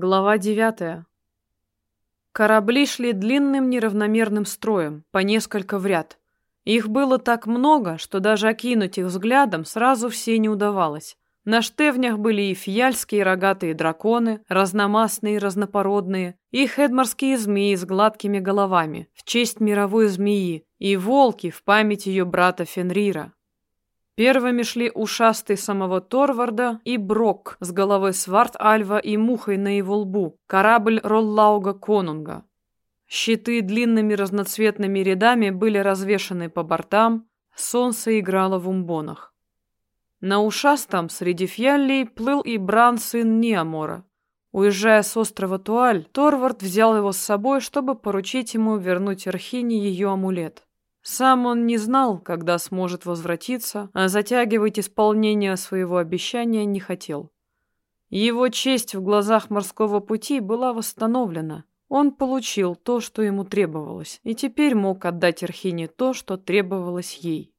Глава девятая. Корабли шли длинным неравномерным строем, по несколько в ряд. Их было так много, что даже окинуть их взглядом сразу все не удавалось. На штевнях были и фияльские рогатые драконы, разномастные и разнопородные, и хедморские змеи с гладкими головами, в честь мировой змеи, и волки в память ее брата Фенрира. Первыми шли ушастый самого Торварда и Брок с головой Сварт-Альва и мухой на его лбу, корабль Роллауга Конунга. Щиты длинными разноцветными рядами были развешаны по бортам, солнце играло в умбонах. На ушастом среди фьяллей плыл и Бран, сын Ниамора. Уезжая с острова Туаль, Торвард взял его с собой, чтобы поручить ему вернуть Архине ее амулет. Сам он не знал, когда сможет возвратиться, а затягивать исполнение своего обещания не хотел. Его честь в глазах морского пути была восстановлена. Он получил то, что ему требовалось, и теперь мог отдать Архине то, что требовалось ей.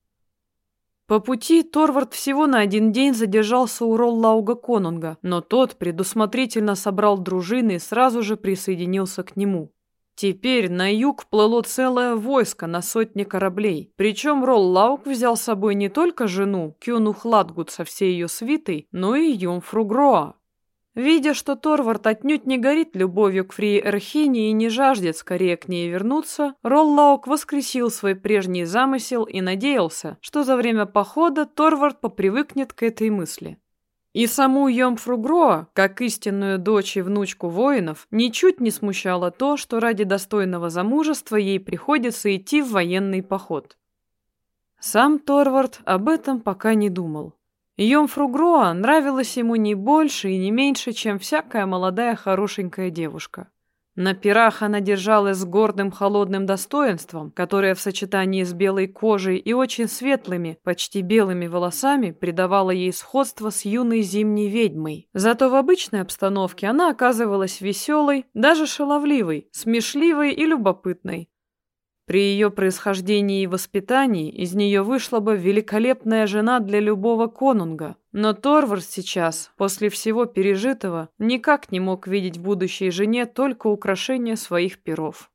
По пути Торвард всего на один день задержался у Роллауга Конунга, но тот предусмотрительно собрал дружины и сразу же присоединился к нему. Теперь на юг плыло целое войско на сотни кораблей. Причем Роллаук взял с собой не только жену, Кюну Хладгут со всей ее свитой, но и Юмфру Гроа. Видя, что Торвард отнюдь не горит любовью к Фрии Эрхине и не жаждет скорее к ней вернуться, Роллаук воскресил свой прежний замысел и надеялся, что за время похода Торвард попривыкнет к этой мысли. И саму Йомфру Гроа, как истинную дочь и внучку воинов, ничуть не смущало то, что ради достойного замужества ей приходится идти в военный поход. Сам Торвард об этом пока не думал. Йомфру Гроа нравилась ему не больше и не меньше, чем всякая молодая хорошенькая девушка. На пирах она держалась с гордым холодным достоинством, которое в сочетании с белой кожей и очень светлыми, почти белыми волосами придавало ей сходство с юной зимней ведьмой. Зато в обычной обстановке она оказывалась веселой, даже шаловливой, смешливой и любопытной, при ее происхождении и воспитании из нее вышла бы великолепная жена для любого конунга. Но Торвард сейчас, после всего пережитого, никак не мог видеть будущей жене только украшение своих перов.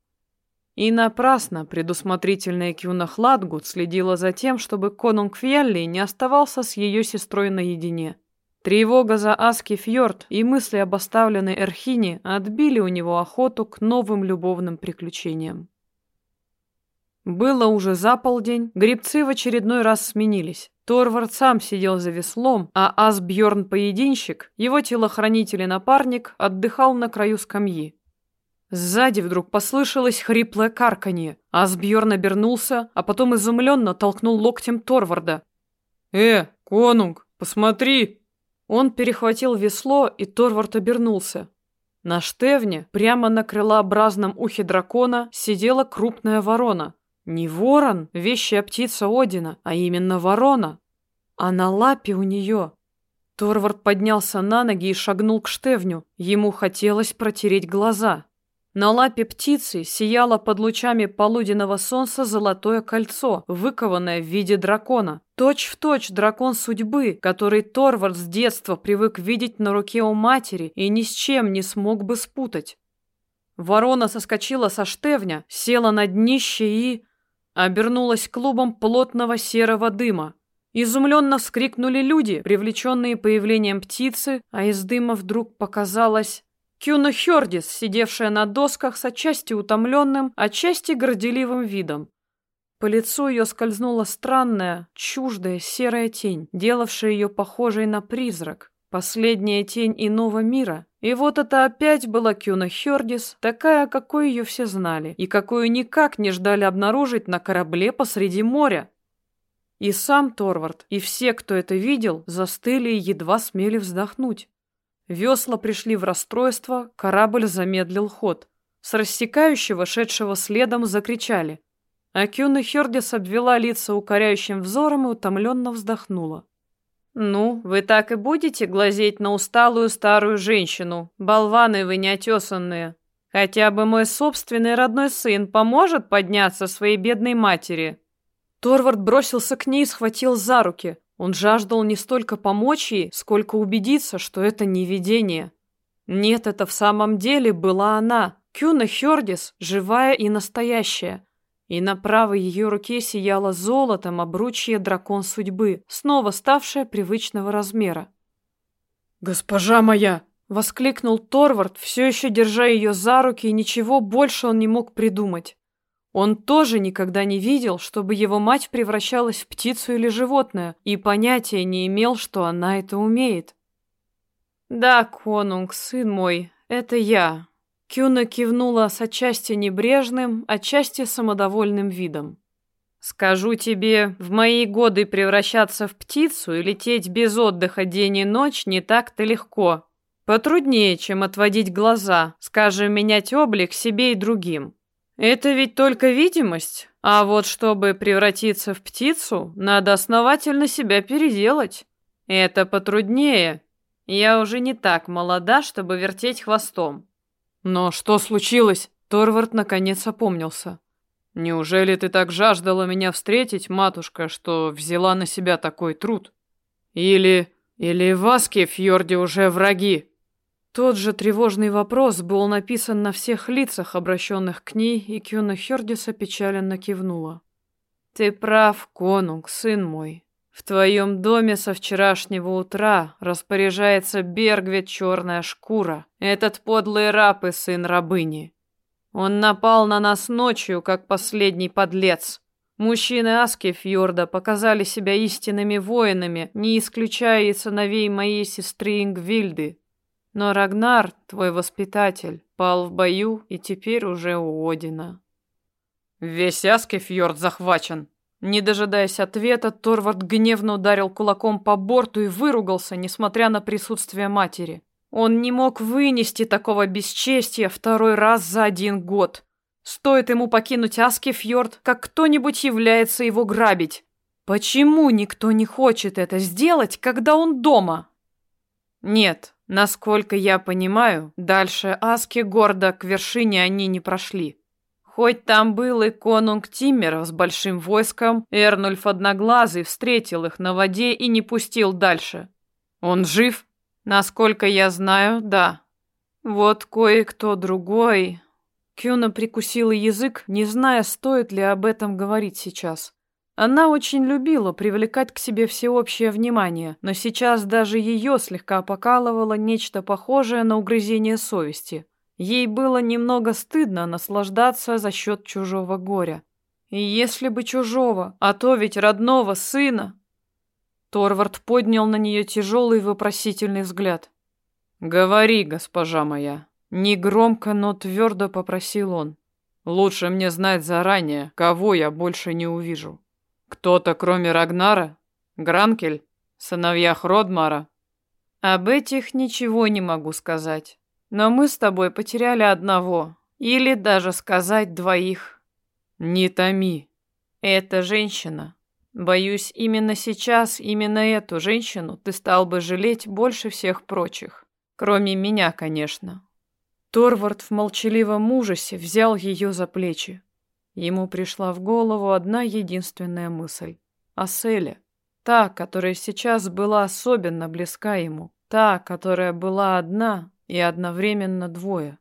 И напрасно предусмотрительная Кюна Хладгут следила за тем, чтобы конунг Фьялли не оставался с ее сестрой наедине. Тревога за Аски Фьорд и мысли об оставленной Эрхине отбили у него охоту к новым любовным приключениям. Было уже за полдень, грибцы в очередной раз сменились. Торвард сам сидел за веслом, а Асбьорн поединщик, его телохранитель и напарник, отдыхал на краю скамьи. Сзади вдруг послышалось хриплое карканье. Асбьорн обернулся, а потом изумленно толкнул локтем Торварда. «Э, конунг, посмотри!» Он перехватил весло, и Торвард обернулся. На штевне, прямо на крылообразном ухе дракона, сидела крупная ворона. Не ворон, вещая птица Одина, а именно ворона. А на лапе у нее... Торвард поднялся на ноги и шагнул к штевню. Ему хотелось протереть глаза. На лапе птицы сияло под лучами полуденного солнца золотое кольцо, выкованное в виде дракона. Точь в точь дракон судьбы, который Торвард с детства привык видеть на руке у матери и ни с чем не смог бы спутать. Ворона соскочила со штевня, села на днище и обернулась клубом плотного серого дыма. Изумленно вскрикнули люди, привлеченные появлением птицы, а из дыма вдруг показалась Кюна Хёрдис, сидевшая на досках с отчасти утомленным, отчасти горделивым видом. По лицу ее скользнула странная, чуждая серая тень, делавшая ее похожей на призрак, последняя тень иного мира, и вот это опять была Кюна Хёрдис, такая, какой ее все знали, и какую никак не ждали обнаружить на корабле посреди моря. И сам Торвард, и все, кто это видел, застыли и едва смели вздохнуть. Весла пришли в расстройство, корабль замедлил ход. С рассекающего, шедшего следом, закричали. А Кюна Хёрдис обвела лица укоряющим взором и утомленно вздохнула. «Ну, вы так и будете глазеть на усталую старую женщину, болваны вы неотесанные. Хотя бы мой собственный родной сын поможет подняться своей бедной матери». Торвард бросился к ней и схватил за руки. Он жаждал не столько помочь ей, сколько убедиться, что это не видение. Нет, это в самом деле была она, Кюна Хёрдис, живая и настоящая. И на правой ее руке сияло золотом обручье дракон судьбы, снова ставшее привычного размера. «Госпожа моя!» — воскликнул Торвард, все еще держа ее за руки, и ничего больше он не мог придумать. Он тоже никогда не видел, чтобы его мать превращалась в птицу или животное, и понятия не имел, что она это умеет. «Да, конунг, сын мой, это я», Кюна кивнула с отчасти небрежным, отчасти самодовольным видом. «Скажу тебе, в мои годы превращаться в птицу и лететь без отдыха день и ночь не так-то легко. Потруднее, чем отводить глаза, скажем, менять облик себе и другим. Это ведь только видимость, а вот чтобы превратиться в птицу, надо основательно себя переделать. Это потруднее. Я уже не так молода, чтобы вертеть хвостом. «Но что случилось?» Торвард наконец опомнился. «Неужели ты так жаждала меня встретить, матушка, что взяла на себя такой труд? Или... или в Аске фьорде уже враги?» Тот же тревожный вопрос был написан на всех лицах, обращенных к ней, и Кюна Хердиса печаленно кивнула. «Ты прав, конунг, сын мой. В твоем доме со вчерашнего утра распоряжается Бергвет черная шкура, этот подлый раб и сын рабыни. Он напал на нас ночью, как последний подлец. Мужчины Аски Фьорда показали себя истинными воинами, не исключая и сыновей моей сестры Ингвильды. Но Рагнар, твой воспитатель, пал в бою и теперь уже у Одина. Весь Аски Фьорд захвачен, не дожидаясь ответа, Торвард гневно ударил кулаком по борту и выругался, несмотря на присутствие матери. Он не мог вынести такого бесчестия второй раз за один год. Стоит ему покинуть Аскефьорд, как кто-нибудь является его грабить. Почему никто не хочет это сделать, когда он дома? Нет, насколько я понимаю, дальше Аски гордо к вершине они не прошли. Хоть там был и конунг Тиммеров с большим войском, Эрнульф Одноглазый встретил их на воде и не пустил дальше. Он жив? Насколько я знаю, да. Вот кое-кто другой... Кюна прикусила язык, не зная, стоит ли об этом говорить сейчас. Она очень любила привлекать к себе всеобщее внимание, но сейчас даже ее слегка покалывало нечто похожее на угрызение совести. Ей было немного стыдно наслаждаться за счет чужого горя. И если бы чужого, а то ведь родного сына. Торвард поднял на нее тяжелый вопросительный взгляд. «Говори, госпожа моя», — негромко, но твердо попросил он. «Лучше мне знать заранее, кого я больше не увижу. Кто-то, кроме Рагнара? Гранкель? Сыновья Хродмара?» «Об этих ничего не могу сказать. Но мы с тобой потеряли одного, или даже сказать двоих. Не томи. Это женщина. Боюсь, именно сейчас именно эту женщину ты стал бы жалеть больше всех прочих. Кроме меня, конечно. Торвард в молчаливом ужасе взял ее за плечи. Ему пришла в голову одна единственная мысль. О Селе. Та, которая сейчас была особенно близка ему. Та, которая была одна, и одновременно двое.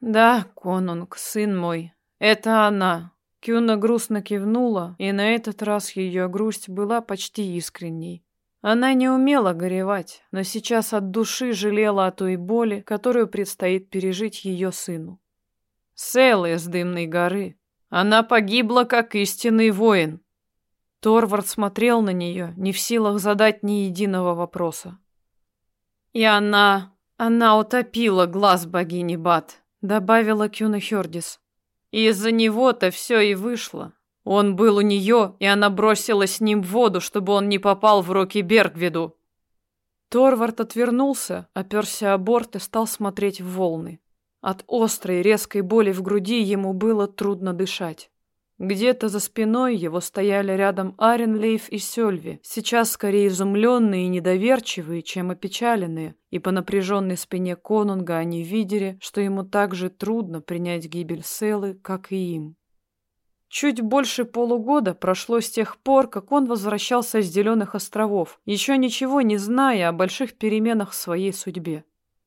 «Да, конунг, сын мой, это она». Кюна грустно кивнула, и на этот раз ее грусть была почти искренней. Она не умела горевать, но сейчас от души жалела о той боли, которую предстоит пережить ее сыну. Сел из Дымной горы. Она погибла, как истинный воин. Торвард смотрел на нее, не в силах задать ни единого вопроса. И она она утопила глаз богини Бат, добавила Кюна Хёрдис. Из-за него-то все и вышло. Он был у нее, и она бросила с ним в воду, чтобы он не попал в руки Бергвиду. Торвард отвернулся, оперся о борт и стал смотреть в волны. От острой, резкой боли в груди ему было трудно дышать. Где-то за спиной его стояли рядом Аренлейф и Сёльви, сейчас скорее изумленные и недоверчивые, чем опечаленные, и по напряженной спине Конунга они видели, что ему так же трудно принять гибель Селы, как и им. Чуть больше полугода прошло с тех пор, как он возвращался с Зеленых островов, еще ничего не зная о больших переменах в своей судьбе.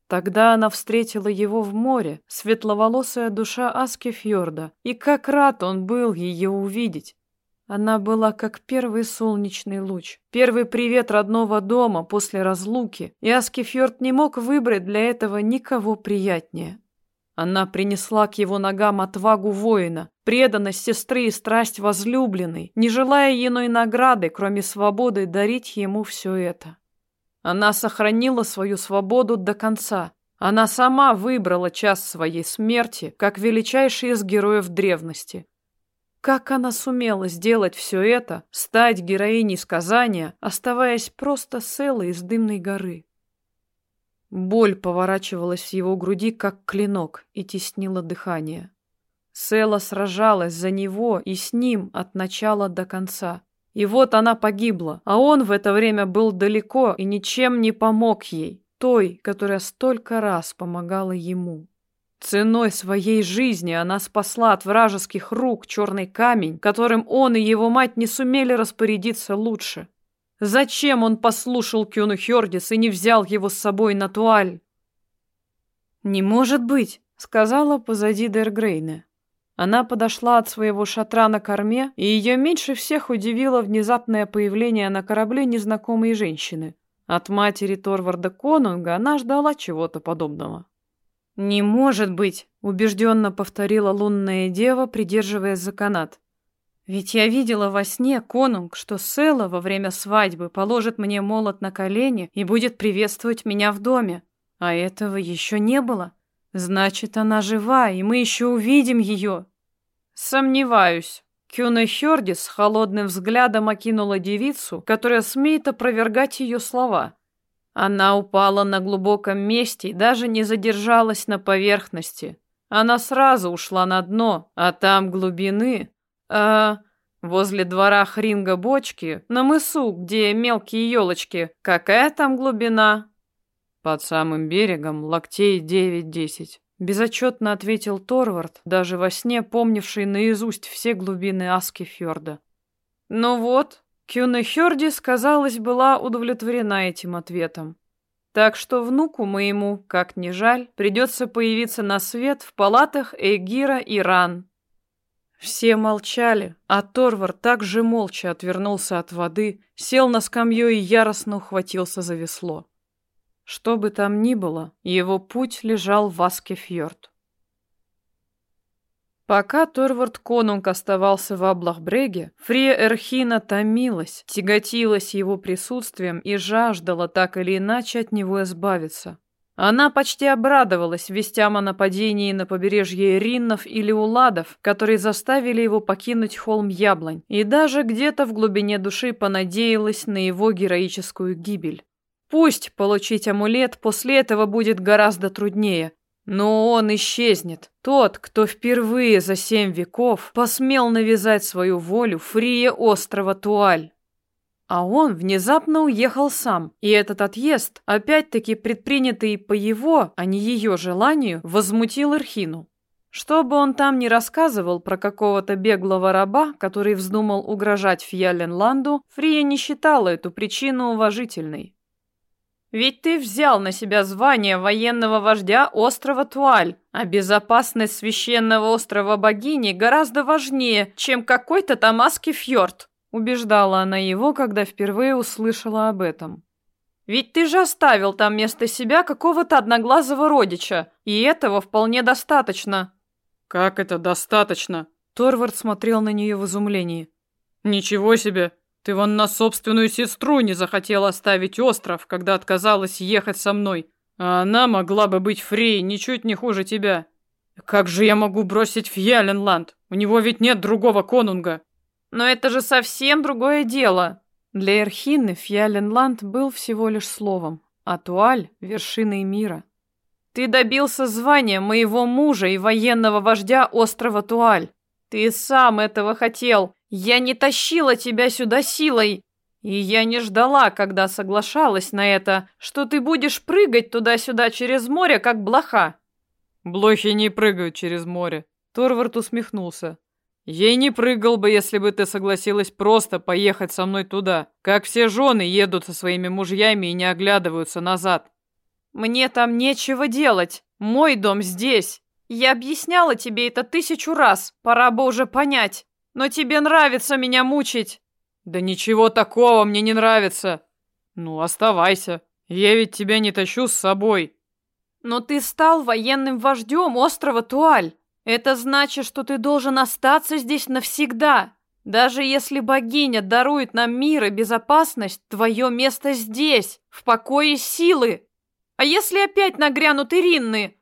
Тогда она встретила его в море, светловолосая душа Аски Фьорда, и как рад он был ее увидеть. Она была как первый солнечный луч, первый привет родного дома после разлуки, и Аскифьорд не мог выбрать для этого никого приятнее. Она принесла к его ногам отвагу воина, преданность сестры и страсть возлюбленной, не желая иной награды, кроме свободы, дарить ему все это. Она сохранила свою свободу до конца. Она сама выбрала час своей смерти, как величайший из героев древности. Как она сумела сделать все это, стать героиней сказания, оставаясь просто Селой из дымной горы? Боль поворачивалась в его груди, как клинок, и теснила дыхание. Села сражалась за него и с ним от начала до конца. И вот она погибла, а он в это время был далеко и ничем не помог ей, той, которая столько раз помогала ему. Ценой своей жизни она спасла от вражеских рук черный камень, которым он и его мать не сумели распорядиться лучше. Зачем он послушал Кюну Хёрдис и не взял его с собой на туаль? «Не может быть», — сказала позади Дергрейна. Она подошла от своего шатра на корме, и ее меньше всех удивило внезапное появление на корабле незнакомой женщины. От матери Торварда Конунга она ждала чего-то подобного. «Не может быть!» — убежденно повторила лунная дева, придерживаясь за канат. Ведь я видела во сне, конунг, что Села во время свадьбы положит мне молот на колени и будет приветствовать меня в доме. А этого еще не было. Значит, она жива, и мы еще увидим ее. Сомневаюсь. Кюна Хёрдис с холодным взглядом окинула девицу, которая смеет опровергать ее слова. Она упала на глубоком месте и даже не задержалась на поверхности. Она сразу ушла на дно, а там глубины а возле двора Хринга бочки, на мысу, где мелкие елочки, какая там глубина? Под самым берегом локтей девять-десять. Безотчетно ответил Торвард, даже во сне помнивший наизусть все глубины Аскифьорда. Ну вот, Кюна Хёрдис, казалось, была удовлетворена этим ответом. Так что внуку моему, как ни жаль, придется появиться на свет в палатах Эгира и Ран, все молчали, а Торвар также молча отвернулся от воды, сел на скамью и яростно ухватился за весло. Что бы там ни было, его путь лежал в Аскефьорд. Пока Торвард Конунг оставался в Аблахбреге, Фрия Эрхина томилась, тяготилась его присутствием и жаждала так или иначе от него избавиться. Она почти обрадовалась вестям о нападении на побережье Риннов или Уладов, которые заставили его покинуть холм Яблонь, и даже где-то в глубине души понадеялась на его героическую гибель. Пусть получить амулет после этого будет гораздо труднее, но он исчезнет. Тот, кто впервые за семь веков посмел навязать свою волю Фрие острова Туаль. А он внезапно уехал сам, и этот отъезд, опять-таки предпринятый по его, а не ее желанию, возмутил Эрхину. Что бы он там ни рассказывал про какого-то беглого раба, который вздумал угрожать Фьяленланду, Фрия не считала эту причину уважительной. «Ведь ты взял на себя звание военного вождя острова Туаль, а безопасность священного острова богини гораздо важнее, чем какой-то тамасский фьорд», Убеждала она его, когда впервые услышала об этом. «Ведь ты же оставил там вместо себя какого-то одноглазого родича, и этого вполне достаточно». «Как это достаточно?» Торвард смотрел на нее в изумлении. «Ничего себе! Ты вон на собственную сестру не захотела оставить остров, когда отказалась ехать со мной. А она могла бы быть фрей ничуть не хуже тебя. Как же я могу бросить Фьяленланд? У него ведь нет другого конунга. Но это же совсем другое дело. Для Эрхины Фьяленланд был всего лишь словом, а Туаль — вершиной мира. Ты добился звания моего мужа и военного вождя острова Туаль. Ты сам этого хотел. Я не тащила тебя сюда силой. И я не ждала, когда соглашалась на это, что ты будешь прыгать туда-сюда через море, как блоха. Блохи не прыгают через море. Торвард усмехнулся. Ей не прыгал бы, если бы ты согласилась просто поехать со мной туда, как все жены едут со своими мужьями и не оглядываются назад. Мне там нечего делать. Мой дом здесь. Я объясняла тебе это тысячу раз. Пора бы уже понять. Но тебе нравится меня мучить. Да ничего такого мне не нравится. Ну, оставайся. Я ведь тебя не тащу с собой. Но ты стал военным вождем острова Туаль. Это значит, что ты должен остаться здесь навсегда. Даже если богиня дарует нам мир и безопасность, твое место здесь, в покое силы. А если опять нагрянут Иринны?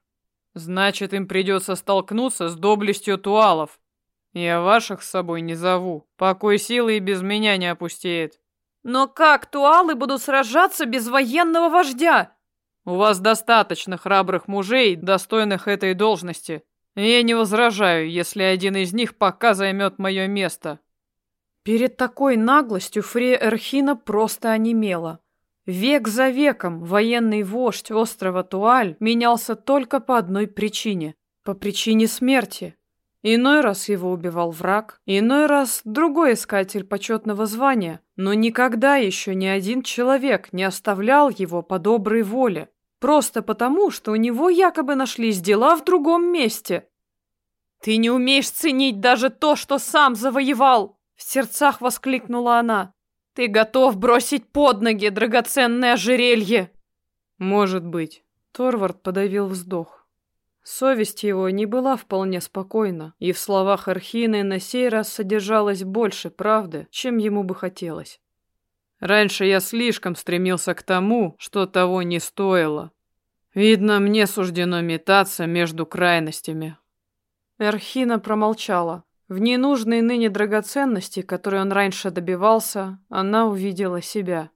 Значит, им придется столкнуться с доблестью туалов. Я ваших с собой не зову. Покой силы и без меня не опустеет. Но как туалы будут сражаться без военного вождя? У вас достаточно храбрых мужей, достойных этой должности. Я не возражаю, если один из них пока займет мое место. Перед такой наглостью Фрея Эрхина просто онемела. Век за веком военный вождь острова Туаль менялся только по одной причине – по причине смерти. Иной раз его убивал враг, иной раз другой искатель почетного звания, но никогда еще ни один человек не оставлял его по доброй воле, просто потому, что у него якобы нашлись дела в другом месте. «Ты не умеешь ценить даже то, что сам завоевал!» В сердцах воскликнула она. «Ты готов бросить под ноги драгоценное ожерелье!» «Может быть». Торвард подавил вздох. Совесть его не была вполне спокойна, и в словах Архины на сей раз содержалось больше правды, чем ему бы хотелось. Раньше я слишком стремился к тому, что того не стоило. Видно, мне суждено метаться между крайностями. Эрхина промолчала. В ненужной ныне драгоценности, которой он раньше добивался, она увидела себя.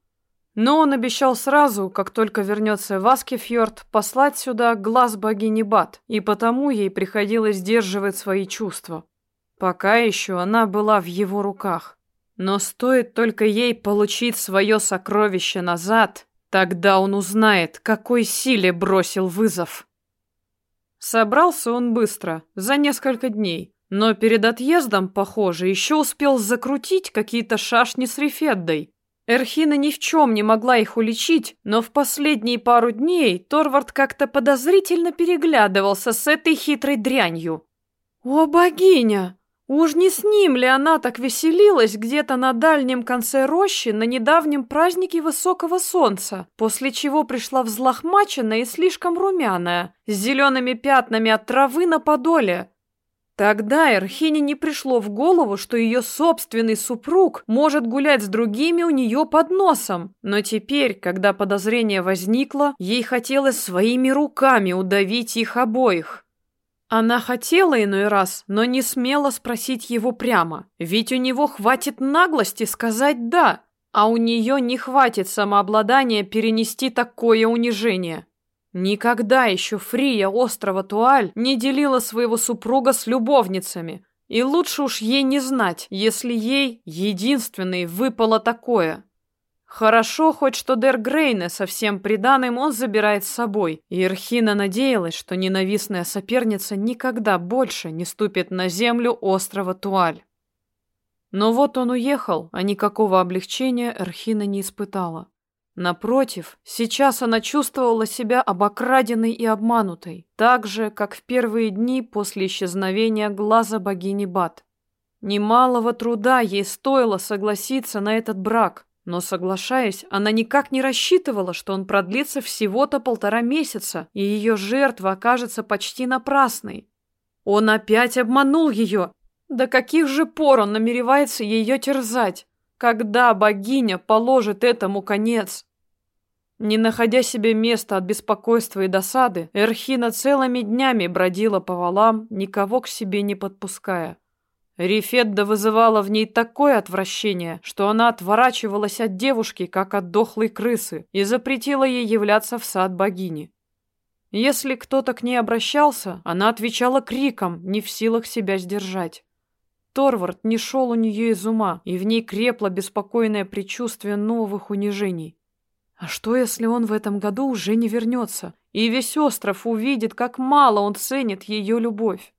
Но он обещал сразу, как только вернется в Аскефьорд, послать сюда глаз богини Бат, и потому ей приходилось сдерживать свои чувства. Пока еще она была в его руках. Но стоит только ей получить свое сокровище назад, тогда он узнает, какой силе бросил вызов. Собрался он быстро, за несколько дней, но перед отъездом, похоже, еще успел закрутить какие-то шашни с Рефеддой. Эрхина ни в чем не могла их уличить, но в последние пару дней Торвард как-то подозрительно переглядывался с этой хитрой дрянью. «О, богиня! Уж не с ним ли она так веселилась где-то на дальнем конце рощи на недавнем празднике высокого солнца, после чего пришла взлохмаченная и слишком румяная, с зелеными пятнами от травы на подоле?» Тогда Эрхине не пришло в голову, что ее собственный супруг может гулять с другими у нее под носом. Но теперь, когда подозрение возникло, ей хотелось своими руками удавить их обоих. Она хотела иной раз, но не смела спросить его прямо, ведь у него хватит наглости сказать «да», а у нее не хватит самообладания перенести такое унижение. Никогда еще Фрия острова Туаль не делила своего супруга с любовницами. И лучше уж ей не знать, если ей, единственной, выпало такое. Хорошо хоть, что Дер Грейне со всем приданым он забирает с собой, и Эрхина надеялась, что ненавистная соперница никогда больше не ступит на землю острова Туаль. Но вот он уехал, а никакого облегчения Эрхина не испытала. Напротив, сейчас она чувствовала себя обокраденной и обманутой, так же, как в первые дни после исчезновения глаза богини Бат. Немалого труда ей стоило согласиться на этот брак, но, соглашаясь, она никак не рассчитывала, что он продлится всего-то полтора месяца, и ее жертва окажется почти напрасной. Он опять обманул ее. До каких же пор он намеревается ее терзать? Когда богиня положит этому конец? Не находя себе места от беспокойства и досады, Эрхина целыми днями бродила по валам, никого к себе не подпуская. Рифедда вызывала в ней такое отвращение, что она отворачивалась от девушки, как от дохлой крысы, и запретила ей являться в сад богини. Если кто-то к ней обращался, она отвечала криком, не в силах себя сдержать. Торвард не шел у нее из ума, и в ней крепло беспокойное предчувствие новых унижений. А что, если он в этом году уже не вернется, и весь остров увидит, как мало он ценит ее любовь?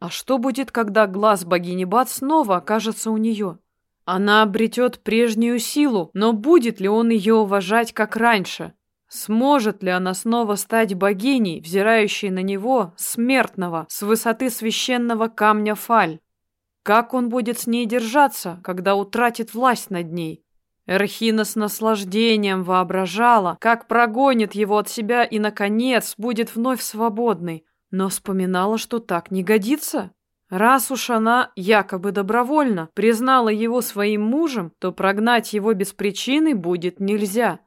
А что будет, когда глаз богини Бат снова окажется у нее? Она обретет прежнюю силу, но будет ли он ее уважать, как раньше? Сможет ли она снова стать богиней, взирающей на него, смертного, с высоты священного камня Фаль? Как он будет с ней держаться, когда утратит власть над ней? Эрхина с наслаждением воображала, как прогонит его от себя и, наконец, будет вновь свободной, но вспоминала, что так не годится. Раз уж она, якобы добровольно, признала его своим мужем, то прогнать его без причины будет нельзя.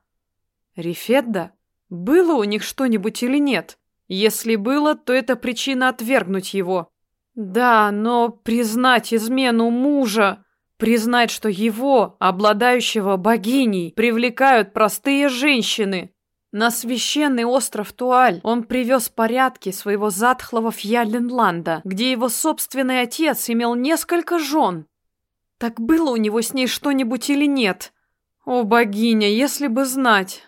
Рефедда? Было у них что-нибудь или нет? Если было, то это причина отвергнуть его. Да, но признать измену мужа, признать, что его, обладающего богиней, привлекают простые женщины. На священный остров Туаль он привез порядки своего затхлого Фьяленланда, где его собственный отец имел несколько жен. Так было у него с ней что-нибудь или нет? О, богиня, если бы знать!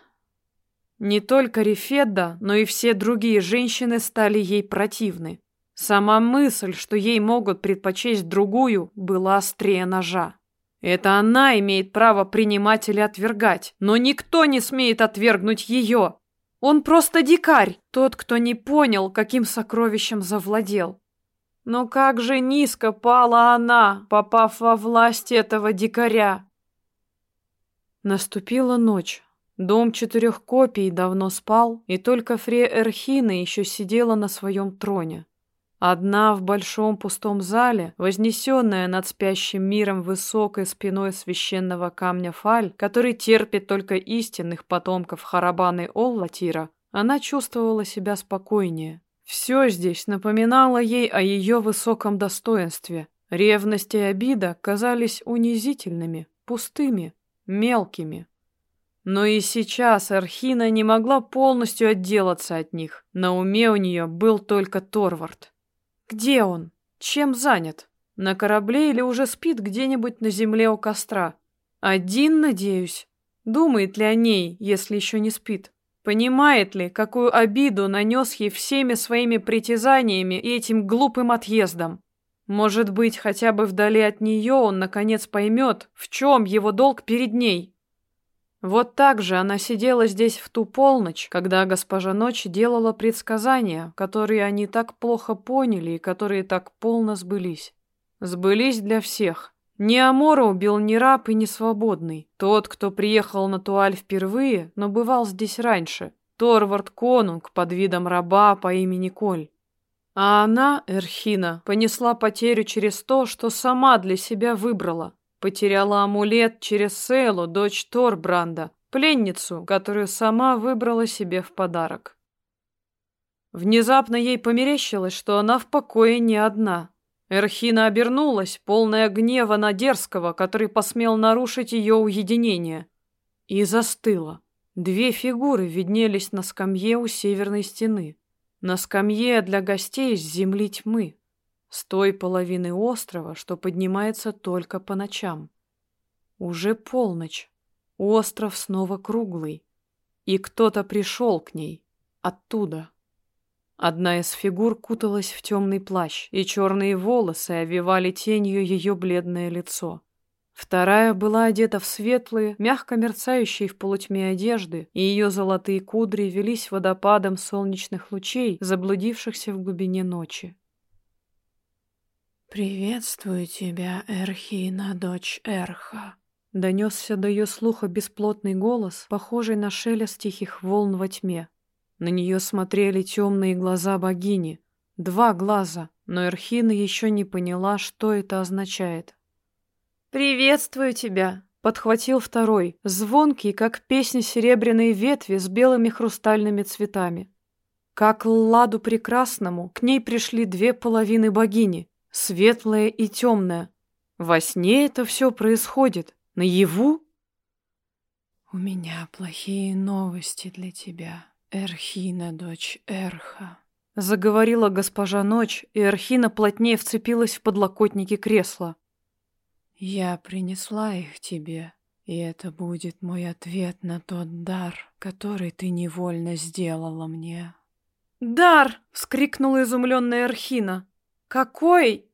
Не только Рефедда, но и все другие женщины стали ей противны. Сама мысль, что ей могут предпочесть другую, была острее ножа. Это она имеет право принимать или отвергать, но никто не смеет отвергнуть ее. Он просто дикарь, тот, кто не понял, каким сокровищем завладел. Но как же низко пала она, попав во власть этого дикаря. Наступила ночь. Дом четырех копий давно спал, и только Фре Эрхина еще сидела на своем троне. Одна в большом пустом зале, вознесенная над спящим миром высокой спиной священного камня Фаль, который терпит только истинных потомков Харабаны Оллатира, она чувствовала себя спокойнее. Все здесь напоминало ей о ее высоком достоинстве. Ревность и обида казались унизительными, пустыми, мелкими. Но и сейчас Архина не могла полностью отделаться от них. На уме у нее был только Торвард. Где он? Чем занят? На корабле или уже спит где-нибудь на земле у костра? Один, надеюсь. Думает ли о ней, если еще не спит? Понимает ли, какую обиду нанес ей всеми своими притязаниями и этим глупым отъездом? Может быть, хотя бы вдали от нее он наконец поймет, в чем его долг перед ней. Вот так же она сидела здесь в ту полночь, когда госпожа Ночь делала предсказания, которые они так плохо поняли и которые так полно сбылись. Сбылись для всех. Не Амора убил ни раб и не свободный. Тот, кто приехал на Туаль впервые, но бывал здесь раньше. Торвард Конунг под видом раба по имени Коль. А она, Эрхина, понесла потерю через то, что сама для себя выбрала. Потеряла амулет через Селу, дочь Торбранда, пленницу, которую сама выбрала себе в подарок. Внезапно ей померещилось, что она в покое не одна. Эрхина обернулась, полная гнева на дерзкого, который посмел нарушить ее уединение. И застыла. Две фигуры виднелись на скамье у северной стены. На скамье для гостей с земли тьмы с той половины острова, что поднимается только по ночам. Уже полночь. Остров снова круглый. И кто-то пришел к ней. Оттуда. Одна из фигур куталась в темный плащ, и черные волосы овивали тенью ее бледное лицо. Вторая была одета в светлые, мягко мерцающие в полутьме одежды, и ее золотые кудри велись водопадом солнечных лучей, заблудившихся в глубине ночи. «Приветствую тебя, Эрхина, дочь Эрха», — донесся до ее слуха бесплотный голос, похожий на шелест тихих волн во тьме. На нее смотрели темные глаза богини. Два глаза, но Эрхина еще не поняла, что это означает. «Приветствую тебя!» — подхватил второй, звонкий, как песня серебряной ветви с белыми хрустальными цветами. Как ладу прекрасному, к ней пришли две половины богини — светлое и темное. Во сне это все происходит. Наяву? У меня плохие новости для тебя, Эрхина, дочь Эрха. Заговорила госпожа Ночь, и Эрхина плотнее вцепилась в подлокотники кресла. Я принесла их тебе, и это будет мой ответ на тот дар, который ты невольно сделала мне. «Дар!» — вскрикнула изумленная Эрхина. «Какой?»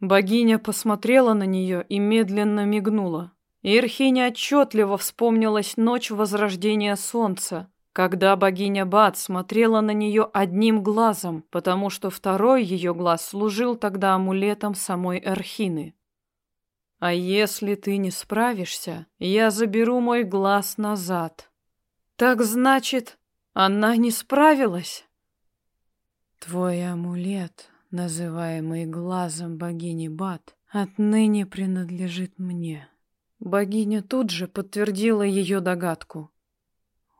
Богиня посмотрела на нее и медленно мигнула. Ирхине отчетливо вспомнилась ночь возрождения солнца. когда богиня Бат смотрела на нее одним глазом, потому что второй ее глаз служил тогда амулетом самой Эрхины. А если ты не справишься, я заберу мой глаз назад. Так значит, она не справилась? Твой амулет, называемый глазом богини Бат, отныне принадлежит мне. Богиня тут же подтвердила ее догадку.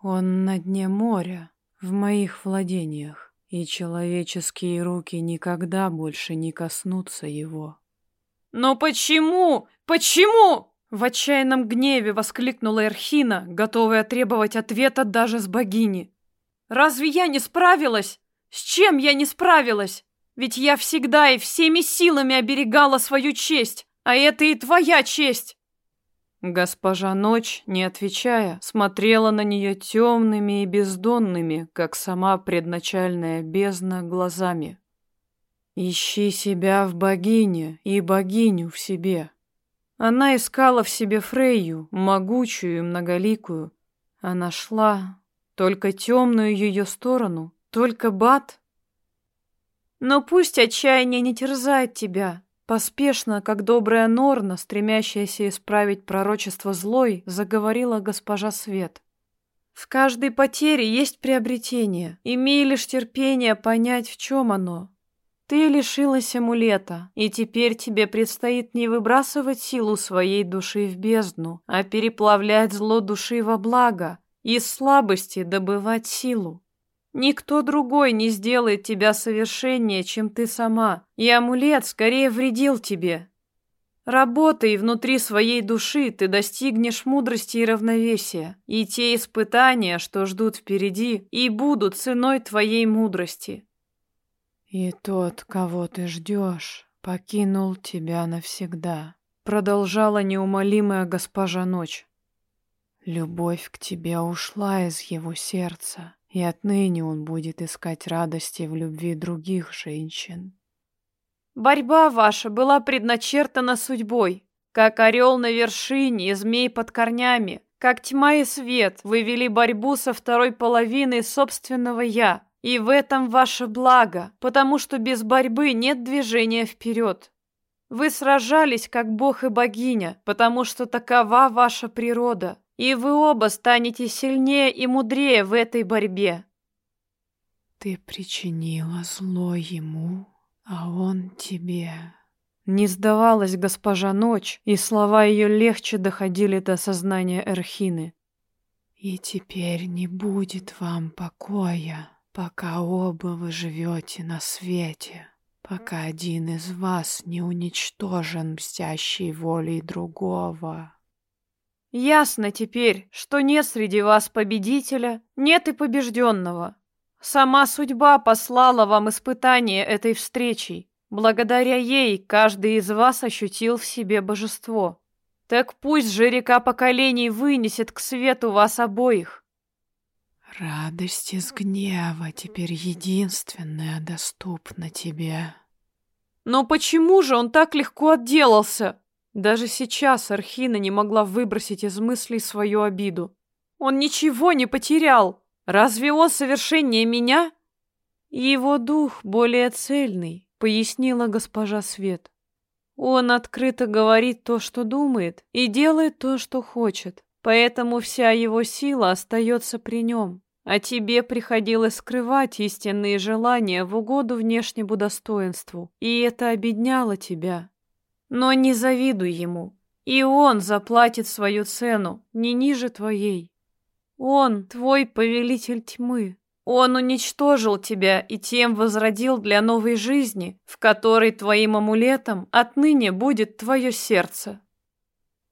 Он на дне моря, в моих владениях, и человеческие руки никогда больше не коснутся его. «Но почему? Почему?» В отчаянном гневе воскликнула Эрхина, готовая требовать ответа даже с богини. «Разве я не справилась? С чем я не справилась? Ведь я всегда и всеми силами оберегала свою честь, а это и твоя честь!» Госпожа Ночь, не отвечая, смотрела на нее темными и бездонными, как сама предначальная бездна, глазами. Ищи себя в богине и богиню в себе. Она искала в себе Фрейю, могучую и многоликую, а нашла только темную ее сторону, только Бат. Но пусть отчаяние не терзает тебя. Поспешно, как добрая Норна, стремящаяся исправить пророчество злой, заговорила госпожа Свет. В каждой потере есть приобретение. Имей лишь терпение понять, в чем оно, ты лишилась амулета, и теперь тебе предстоит не выбрасывать силу своей души в бездну, а переплавлять зло души во благо, из слабости добывать силу. Никто другой не сделает тебя совершеннее, чем ты сама, и амулет скорее вредил тебе. Работай внутри своей души, ты достигнешь мудрости и равновесия, и те испытания, что ждут впереди, и будут ценой твоей мудрости. «И тот, кого ты ждешь, покинул тебя навсегда», — продолжала неумолимая госпожа Ночь. «Любовь к тебе ушла из его сердца, и отныне он будет искать радости в любви других женщин». «Борьба ваша была предначертана судьбой, как орел на вершине и змей под корнями, как тьма и свет вы вели борьбу со второй половиной собственного «я», и в этом ваше благо, потому что без борьбы нет движения вперед. Вы сражались как бог и богиня, потому что такова ваша природа, и вы оба станете сильнее и мудрее в этой борьбе. Ты причинила зло ему, а он тебе. Не сдавалась госпожа Ночь, и слова ее легче доходили до сознания Эрхины. И теперь не будет вам покоя пока оба вы живете на свете, пока один из вас не уничтожен мстящей волей другого. Ясно теперь, что нет среди вас победителя, нет и побежденного. Сама судьба послала вам испытание этой встречей. Благодаря ей каждый из вас ощутил в себе божество. Так пусть же река поколений вынесет к свету вас обоих. Радость из гнева теперь единственная доступна тебе. Но почему же он так легко отделался? Даже сейчас Архина не могла выбросить из мыслей свою обиду. Он ничего не потерял. Разве он совершеннее меня? Его дух более цельный, пояснила госпожа Свет. Он открыто говорит то, что думает, и делает то, что хочет. Поэтому вся его сила остается при нем, а тебе приходилось скрывать истинные желания в угоду внешнему достоинству, и это обедняло тебя. Но не завидуй ему, и он заплатит свою цену не ниже твоей. Он твой повелитель тьмы. Он уничтожил тебя и тем возродил для новой жизни, в которой твоим амулетом отныне будет твое сердце.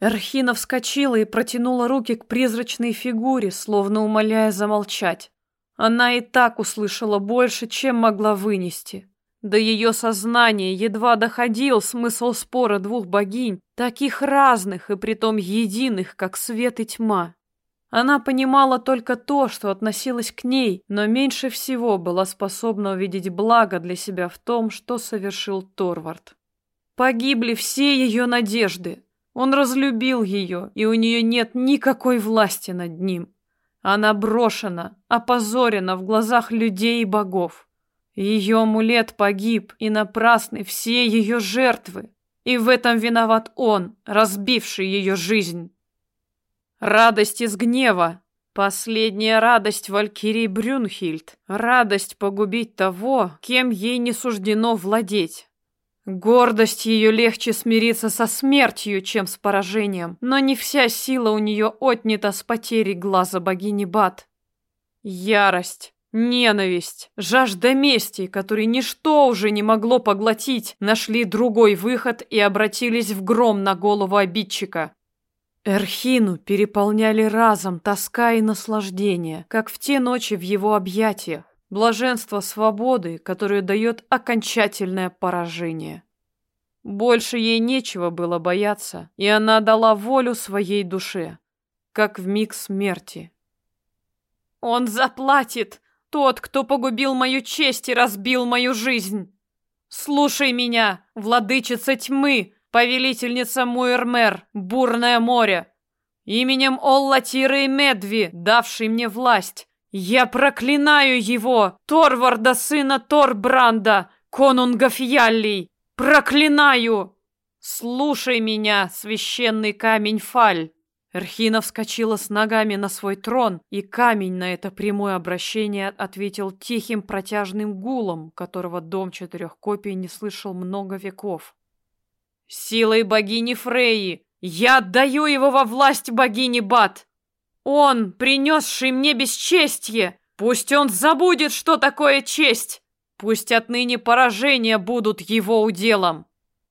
Эрхина вскочила и протянула руки к призрачной фигуре, словно умоляя замолчать. Она и так услышала больше, чем могла вынести. До ее сознания едва доходил смысл спора двух богинь, таких разных и притом единых, как свет и тьма. Она понимала только то, что относилось к ней, но меньше всего была способна увидеть благо для себя в том, что совершил Торвард. Погибли все ее надежды, он разлюбил ее, и у нее нет никакой власти над ним. Она брошена, опозорена в глазах людей и богов. Ее амулет погиб, и напрасны все ее жертвы. И в этом виноват он, разбивший ее жизнь. Радость из гнева. Последняя радость Валькирии Брюнхильд. Радость погубить того, кем ей не суждено владеть. Гордость ее легче смириться со смертью, чем с поражением, но не вся сила у нее отнята с потерей глаза богини Бат. Ярость, ненависть, жажда мести, которые ничто уже не могло поглотить, нашли другой выход и обратились в гром на голову обидчика. Эрхину переполняли разом тоска и наслаждение, как в те ночи в его объятиях блаженство свободы, которое дает окончательное поражение. Больше ей нечего было бояться, и она дала волю своей душе, как в миг смерти. «Он заплатит, тот, кто погубил мою честь и разбил мою жизнь! Слушай меня, владычица тьмы, повелительница Муэрмер, бурное море! Именем Оллатиры и Медви, давший мне власть, «Я проклинаю его, Торварда, сына Торбранда, конунга Фьяллий! Проклинаю! Слушай меня, священный камень Фаль!» Эрхина вскочила с ногами на свой трон, и камень на это прямое обращение ответил тихим протяжным гулом, которого дом четырех копий не слышал много веков. «Силой богини Фреи я отдаю его во власть богини Бат!» Он, принесший мне бесчестье, пусть он забудет, что такое честь. Пусть отныне поражения будут его уделом.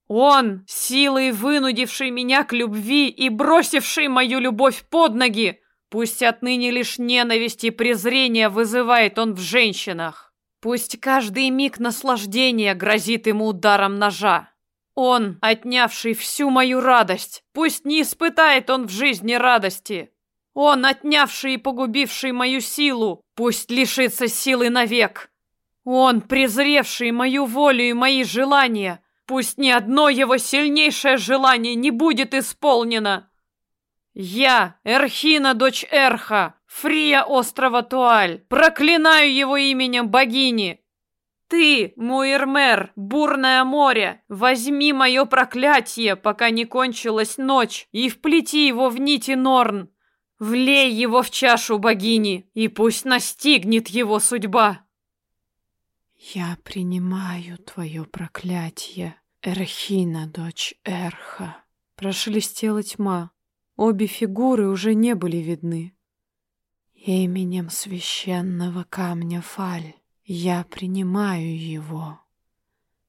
Он, силой вынудивший меня к любви и бросивший мою любовь под ноги, пусть отныне лишь ненависть и презрение вызывает он в женщинах. Пусть каждый миг наслаждения грозит ему ударом ножа. Он, отнявший всю мою радость, пусть не испытает он в жизни радости. Он, отнявший и погубивший мою силу, пусть лишится силы навек. Он, презревший мою волю и мои желания, пусть ни одно его сильнейшее желание не будет исполнено. Я, Эрхина, дочь Эрха, Фрия острова Туаль, проклинаю его именем богини. Ты, Муирмер, бурное море, возьми мое проклятие, пока не кончилась ночь, и вплети его в нити Норн. Влей его в чашу богини, и пусть настигнет его судьба. Я принимаю твое проклятие, Эрхина, дочь Эрха. Прошелестела тьма. Обе фигуры уже не были видны. Именем священного камня Фаль я принимаю его.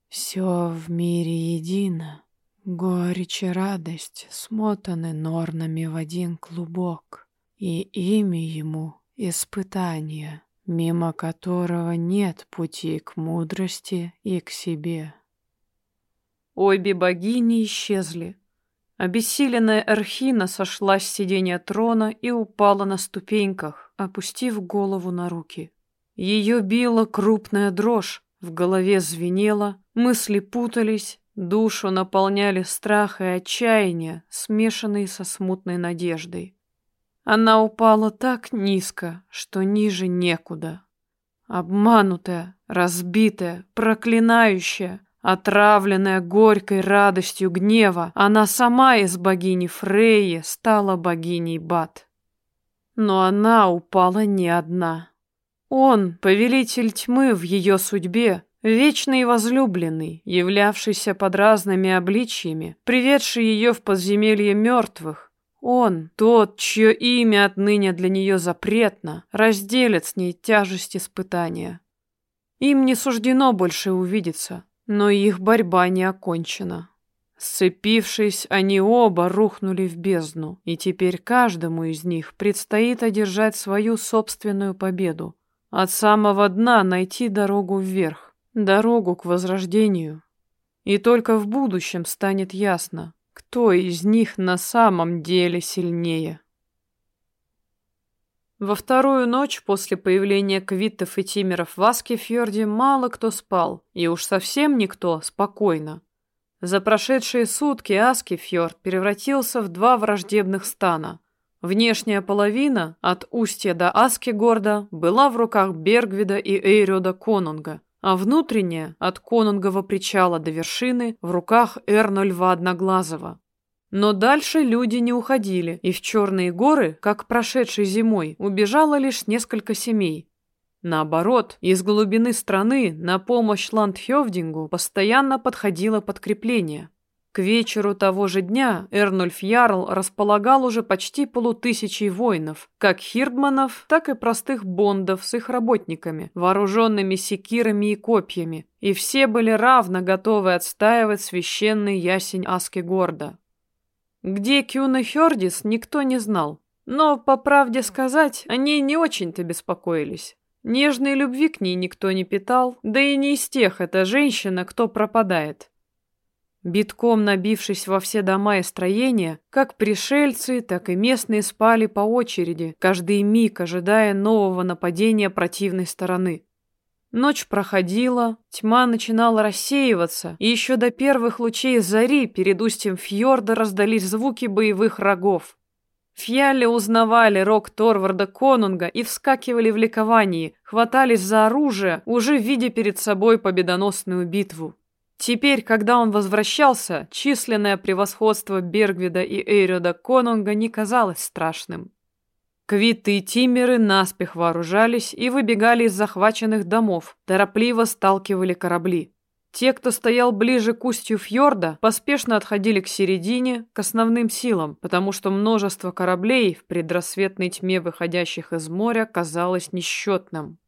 Все в мире едино. Горечь и радость смотаны норнами в один клубок, и имя ему — испытание, мимо которого нет пути к мудрости и к себе. Обе богини исчезли. Обессиленная Архина сошла с сиденья трона и упала на ступеньках, опустив голову на руки. Ее била крупная дрожь, в голове звенело, мысли путались, Душу наполняли страх и отчаяние, смешанные со смутной надеждой. Она упала так низко, что ниже некуда. Обманутая, разбитая, проклинающая, отравленная горькой радостью гнева, она сама из богини Фрейи стала богиней Бат. Но она упала не одна. Он, повелитель тьмы в ее судьбе, Вечный возлюбленный, являвшийся под разными обличьями, приведший ее в подземелье мертвых, он, тот, чье имя отныне для нее запретно, разделит с ней тяжесть испытания. Им не суждено больше увидеться, но их борьба не окончена. Сцепившись, они оба рухнули в бездну, и теперь каждому из них предстоит одержать свою собственную победу, от самого дна найти дорогу вверх дорогу к возрождению. И только в будущем станет ясно, кто из них на самом деле сильнее. Во вторую ночь после появления Квиттов и Тимеров в Аскефьорде мало кто спал, и уж совсем никто спокойно. За прошедшие сутки Аскефьорд превратился в два враждебных стана. Внешняя половина от устья до Аскегорда была в руках Бергвида и Эйрёда Конунга, а внутренняя от Конунгова причала до вершины в руках Эрнольва Одноглазого. Но дальше люди не уходили, и в Черные горы, как прошедшей зимой, убежало лишь несколько семей. Наоборот, из глубины страны на помощь Ландхёвдингу постоянно подходило подкрепление – к вечеру того же дня Эрнольф Ярл располагал уже почти полутысячей воинов, как хирдманов, так и простых бондов с их работниками, вооруженными секирами и копьями, и все были равно готовы отстаивать священный ясень Аскегорда. Где Кюна Хёрдис, никто не знал, но, по правде сказать, они не очень-то беспокоились. Нежной любви к ней никто не питал, да и не из тех эта женщина, кто пропадает. Битком набившись во все дома и строения, как пришельцы, так и местные спали по очереди, каждый миг ожидая нового нападения противной стороны. Ночь проходила, тьма начинала рассеиваться, и еще до первых лучей зари перед устьем фьорда раздались звуки боевых рогов. Фьяли узнавали рог Торварда Конунга и вскакивали в ликовании, хватались за оружие, уже видя перед собой победоносную битву. Теперь, когда он возвращался, численное превосходство Бергвида и Эйрёда Конунга не казалось страшным. Квиты и тимеры наспех вооружались и выбегали из захваченных домов, торопливо сталкивали корабли. Те, кто стоял ближе к устью фьорда, поспешно отходили к середине, к основным силам, потому что множество кораблей в предрассветной тьме выходящих из моря казалось несчетным.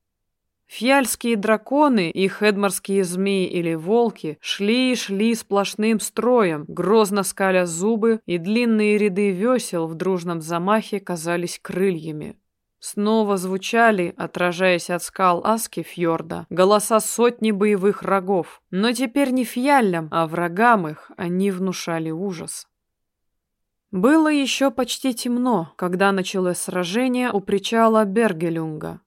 Фьяльские драконы и хедмарские змеи или волки шли и шли сплошным строем, грозно скаля зубы, и длинные ряды весел в дружном замахе казались крыльями. Снова звучали, отражаясь от скал Аски фьорда, голоса сотни боевых рогов, но теперь не фьяллям, а врагам их они внушали ужас. Было еще почти темно, когда началось сражение у причала Бергелюнга.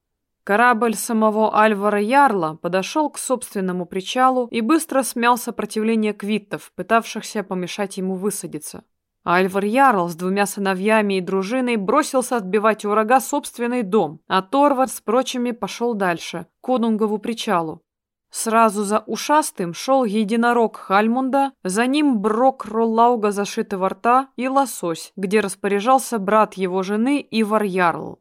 Корабль самого Альвара Ярла подошел к собственному причалу и быстро смял сопротивление квиттов, пытавшихся помешать ему высадиться. Альвар Ярл с двумя сыновьями и дружиной бросился отбивать у врага собственный дом, а Торвар с прочими пошел дальше, к Конунгову причалу. Сразу за ушастым шел единорог Хальмунда, за ним брок Роллауга зашитого рта и лосось, где распоряжался брат его жены Ивар Ярл.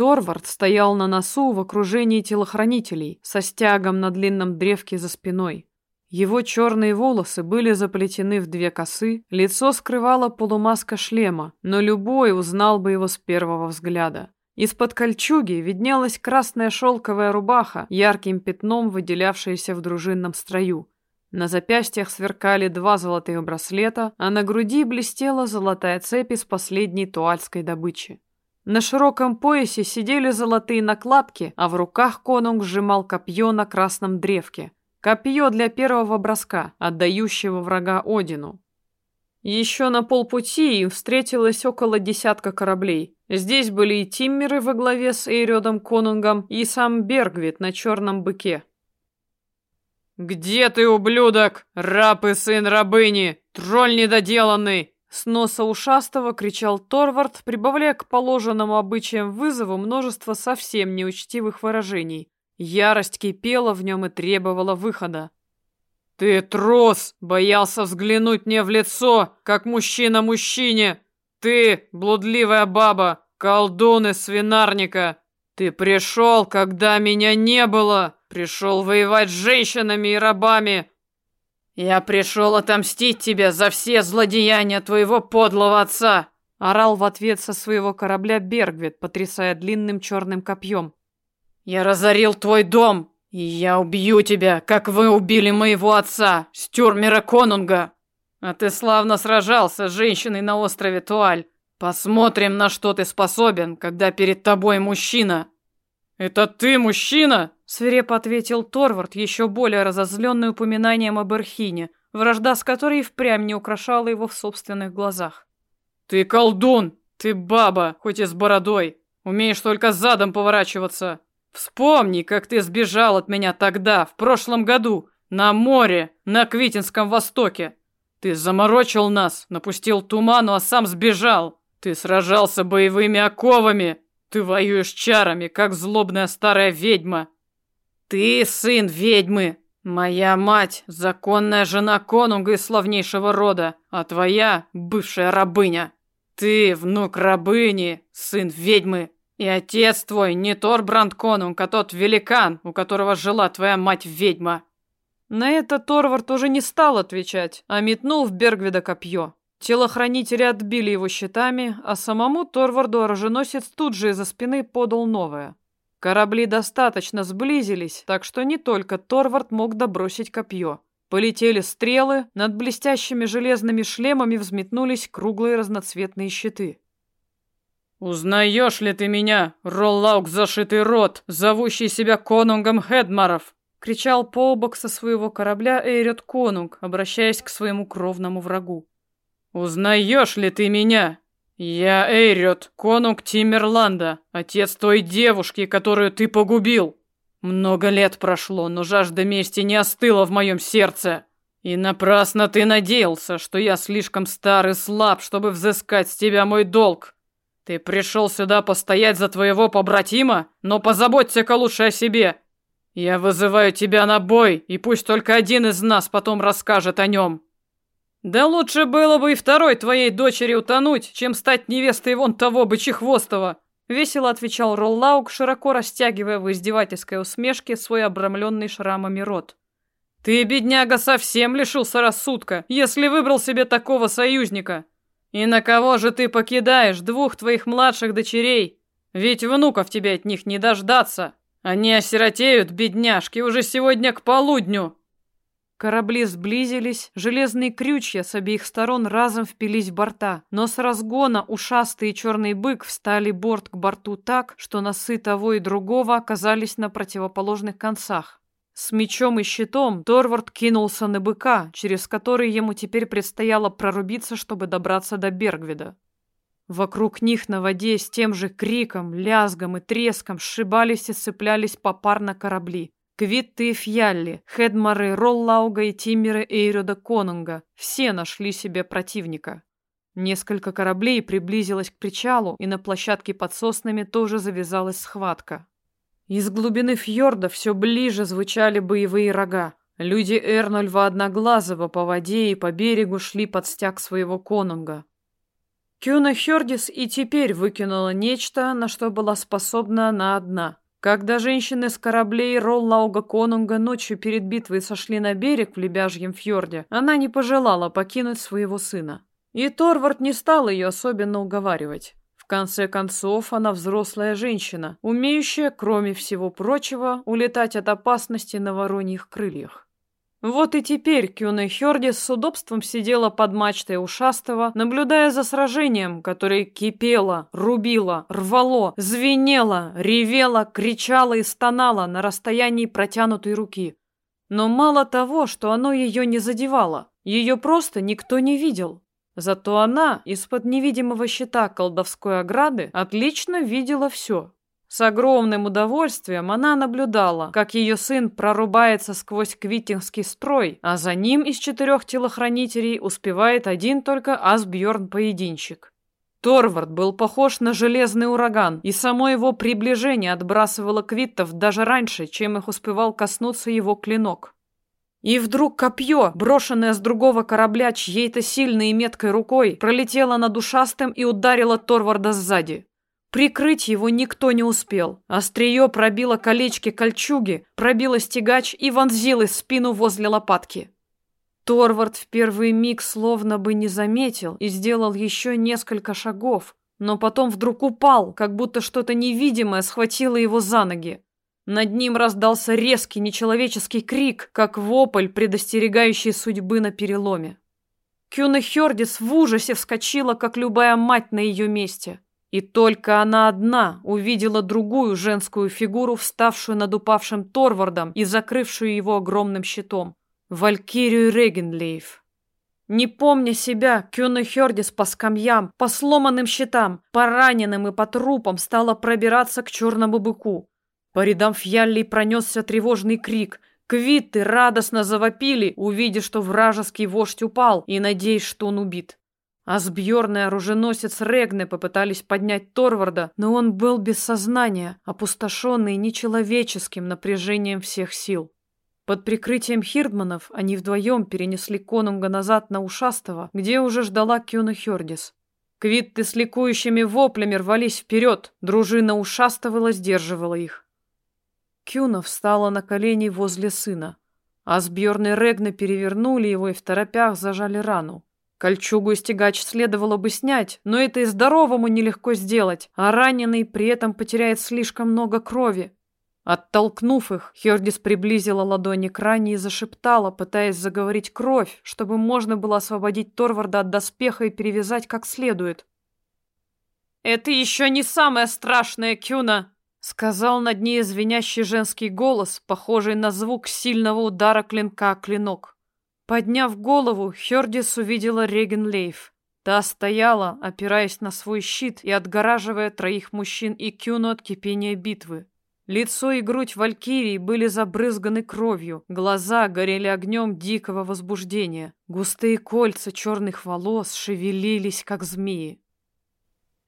Торвард стоял на носу в окружении телохранителей, со стягом на длинном древке за спиной. Его черные волосы были заплетены в две косы, лицо скрывало полумаска шлема, но любой узнал бы его с первого взгляда. Из-под кольчуги виднелась красная шелковая рубаха, ярким пятном выделявшаяся в дружинном строю. На запястьях сверкали два золотых браслета, а на груди блестела золотая цепь из последней туальской добычи. На широком поясе сидели золотые накладки, а в руках конунг сжимал копье на красном древке. Копье для первого броска, отдающего врага Одину. Еще на полпути им встретилось около десятка кораблей. Здесь были и Тиммеры во главе с Эйрёдом Конунгом, и сам Бергвит на черном быке. «Где ты, ублюдок? Раб и сын рабыни! Тролль недоделанный! С носа ушастого кричал Торвард, прибавляя к положенному обычаям вызову множество совсем неучтивых выражений. Ярость кипела в нем и требовала выхода. «Ты трус! Боялся взглянуть мне в лицо, как мужчина мужчине! Ты, блудливая баба, колдун из свинарника! Ты пришел, когда меня не было! Пришел воевать с женщинами и рабами, «Я пришел отомстить тебе за все злодеяния твоего подлого отца!» Орал в ответ со своего корабля Бергвит, потрясая длинным черным копьем. «Я разорил твой дом, и я убью тебя, как вы убили моего отца, Стюрмера Конунга! А ты славно сражался с женщиной на острове Туаль. Посмотрим, на что ты способен, когда перед тобой мужчина!» «Это ты мужчина?» Свирепо ответил Торвард, еще более разозленный упоминанием об Эрхине, вражда с которой впрямь не украшала его в собственных глазах. «Ты колдун! Ты баба, хоть и с бородой! Умеешь только задом поворачиваться! Вспомни, как ты сбежал от меня тогда, в прошлом году, на море, на Квитинском Востоке! Ты заморочил нас, напустил туману, а сам сбежал! Ты сражался боевыми оковами. Ты воюешь чарами, как злобная старая ведьма. Ты сын ведьмы. Моя мать — законная жена конунга из славнейшего рода, а твоя — бывшая рабыня. Ты внук рабыни, сын ведьмы. И отец твой не Торбранд Конунг, а тот великан, у которого жила твоя мать-ведьма. На это Торвард уже не стал отвечать, а метнул в Бергвида копье. Телохранители отбили его щитами, а самому Торварду оруженосец тут же из-за спины подал новое. Корабли достаточно сблизились, так что не только Торвард мог добросить копье. Полетели стрелы, над блестящими железными шлемами взметнулись круглые разноцветные щиты. «Узнаешь ли ты меня, Роллаук зашитый рот, зовущий себя конунгом Хедмаров?» — кричал полбок со своего корабля Эйрет Конунг, обращаясь к своему кровному врагу. «Узнаешь ли ты меня? Я Эйрет, конунг Тимерланда, отец той девушки, которую ты погубил. Много лет прошло, но жажда мести не остыла в моем сердце. И напрасно ты надеялся, что я слишком стар и слаб, чтобы взыскать с тебя мой долг. Ты пришел сюда постоять за твоего побратима, но позаботься-ка лучше о себе. Я вызываю тебя на бой, и пусть только один из нас потом расскажет о нем. Да лучше было бы и второй твоей дочери утонуть, чем стать невестой вон того бычехвостого. Весело отвечал Роллаук, широко растягивая в издевательской усмешке свой обрамленный шрамами рот. Ты, бедняга, совсем лишился рассудка, если выбрал себе такого союзника. И на кого же ты покидаешь двух твоих младших дочерей? Ведь внуков тебе от них не дождаться. Они осиротеют, бедняжки, уже сегодня к полудню. Корабли сблизились, железные крючья с обеих сторон разом впились в борта, но с разгона ушастый и черный бык встали борт к борту так, что носы того и другого оказались на противоположных концах. С мечом и щитом Торвард кинулся на быка, через который ему теперь предстояло прорубиться, чтобы добраться до Бергвида. Вокруг них на воде с тем же криком, лязгом и треском сшибались и сцеплялись попарно корабли. Квитты и Фьялли, Хедмары, Роллауга и Тиммеры Эйрюда Конунга – все нашли себе противника. Несколько кораблей приблизилось к причалу, и на площадке под соснами тоже завязалась схватка. Из глубины фьорда все ближе звучали боевые рога. Люди Эрнольва Одноглазого по воде и по берегу шли под стяг своего конунга. Кюна Хёрдис и теперь выкинула нечто, на что была способна она одна. Когда женщины с кораблей Роллауга Конунга ночью перед битвой сошли на берег в Лебяжьем фьорде, она не пожелала покинуть своего сына. И Торвард не стал ее особенно уговаривать конце концов, она взрослая женщина, умеющая, кроме всего прочего, улетать от опасности на вороньих крыльях. Вот и теперь Кюна Хёрдис с удобством сидела под мачтой ушастого, наблюдая за сражением, которое кипело, рубило, рвало, звенело, ревело, кричало и стонало на расстоянии протянутой руки. Но мало того, что оно ее не задевало, ее просто никто не видел. Зато она из-под невидимого щита колдовской ограды отлично видела все. С огромным удовольствием она наблюдала, как ее сын прорубается сквозь квитингский строй, а за ним из четырех телохранителей успевает один только Асбьорн-поединщик. Торвард был похож на железный ураган, и само его приближение отбрасывало квиттов даже раньше, чем их успевал коснуться его клинок. И вдруг копье, брошенное с другого корабля чьей-то сильной и меткой рукой, пролетело над ушастым и ударило Торварда сзади. Прикрыть его никто не успел. Острие пробило колечки кольчуги, пробило стягач и вонзилось в спину возле лопатки. Торвард в первый миг словно бы не заметил и сделал еще несколько шагов, но потом вдруг упал, как будто что-то невидимое схватило его за ноги. Над ним раздался резкий нечеловеческий крик, как вопль, предостерегающий судьбы на переломе. Кюна Хёрдис в ужасе вскочила, как любая мать на ее месте. И только она одна увидела другую женскую фигуру, вставшую над упавшим Торвардом и закрывшую его огромным щитом. Валькирию Регенлейф. Не помня себя, Кюна Хёрдис по скамьям, по сломанным щитам, по раненым и по трупам стала пробираться к черному быку. По рядам фьяллей пронесся тревожный крик. Квитты радостно завопили, увидев, что вражеский вождь упал, и надеясь, что он убит. Асбьерн и оруженосец Регне попытались поднять Торварда, но он был без сознания, опустошенный нечеловеческим напряжением всех сил. Под прикрытием Хирдманов они вдвоем перенесли конунга назад на Ушастого, где уже ждала Кюна Хёрдис. Квитты с ликующими воплями рвались вперед, дружина Ушастого сдерживала их. Кюна встала на колени возле сына. Асбьерн и Регне перевернули его и в торопях зажали рану. Кольчугу и стягач следовало бы снять, но это и здоровому нелегко сделать, а раненый при этом потеряет слишком много крови. Оттолкнув их, Хердис приблизила ладони к ране и зашептала, пытаясь заговорить кровь, чтобы можно было освободить Торварда от доспеха и перевязать как следует. «Это еще не самое страшное, Кюна!» — сказал над ней звенящий женский голос, похожий на звук сильного удара клинка о клинок. Подняв голову, Хёрдис увидела Реген Лейф. Та стояла, опираясь на свой щит и отгораживая троих мужчин и Кюну от кипения битвы. Лицо и грудь Валькирии были забрызганы кровью, глаза горели огнем дикого возбуждения, густые кольца черных волос шевелились, как змеи.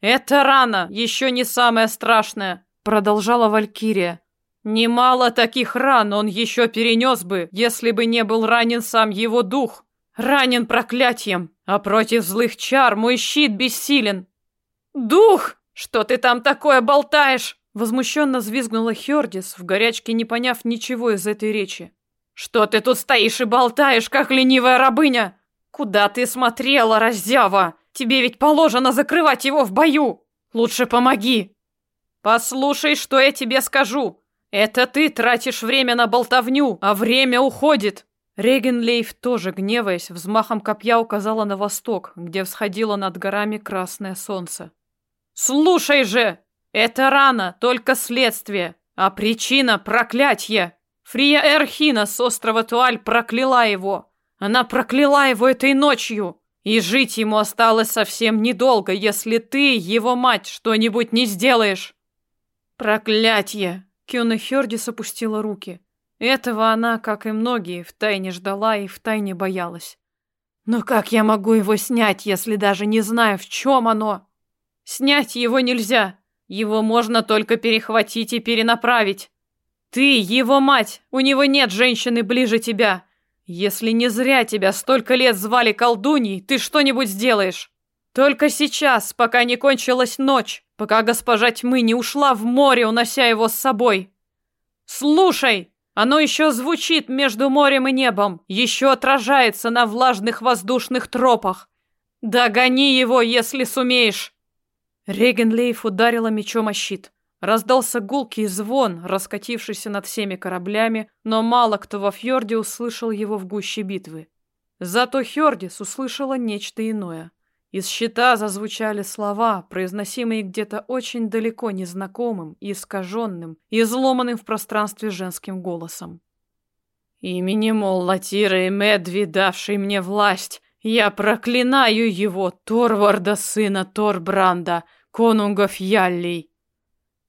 «Это рана, еще не самое страшное», — продолжала Валькирия. Немало таких ран он еще перенес бы, если бы не был ранен сам его дух. Ранен проклятием, а против злых чар мой щит бессилен. Дух! Что ты там такое болтаешь? Возмущенно взвизгнула Хердис, в горячке не поняв ничего из этой речи. Что ты тут стоишь и болтаешь, как ленивая рабыня? Куда ты смотрела, раздява? Тебе ведь положено закрывать его в бою. Лучше помоги. Послушай, что я тебе скажу. «Это ты тратишь время на болтовню, а время уходит!» Регенлейф, тоже гневаясь, взмахом копья указала на восток, где всходило над горами красное солнце. «Слушай же! Это рано, только следствие, а причина — проклятье! Фрия Эрхина с острова Туаль прокляла его! Она прокляла его этой ночью!» И жить ему осталось совсем недолго, если ты, его мать, что-нибудь не сделаешь. Проклятье! Киона Хёрдис опустила руки. Этого она, как и многие, втайне ждала и втайне боялась. Но как я могу его снять, если даже не знаю, в чем оно? Снять его нельзя. Его можно только перехватить и перенаправить. Ты его мать, у него нет женщины ближе тебя. Если не зря тебя столько лет звали колдуньей, ты что-нибудь сделаешь. Только сейчас, пока не кончилась ночь, пока госпожа тьмы не ушла в море, унося его с собой. Слушай, оно еще звучит между морем и небом, еще отражается на влажных воздушных тропах. Догони его, если сумеешь. Регенлейф ударила мечом о щит. Раздался гулкий звон, раскатившийся над всеми кораблями, но мало кто во фьорде услышал его в гуще битвы. Зато Хёрдис услышала нечто иное — из щита зазвучали слова, произносимые где-то очень далеко незнакомым, искаженным и изломанным в пространстве женским голосом. «Именем Оллатира и Медви, давший мне власть, я проклинаю его, Торварда, сына Торбранда, конунгов Яллей!»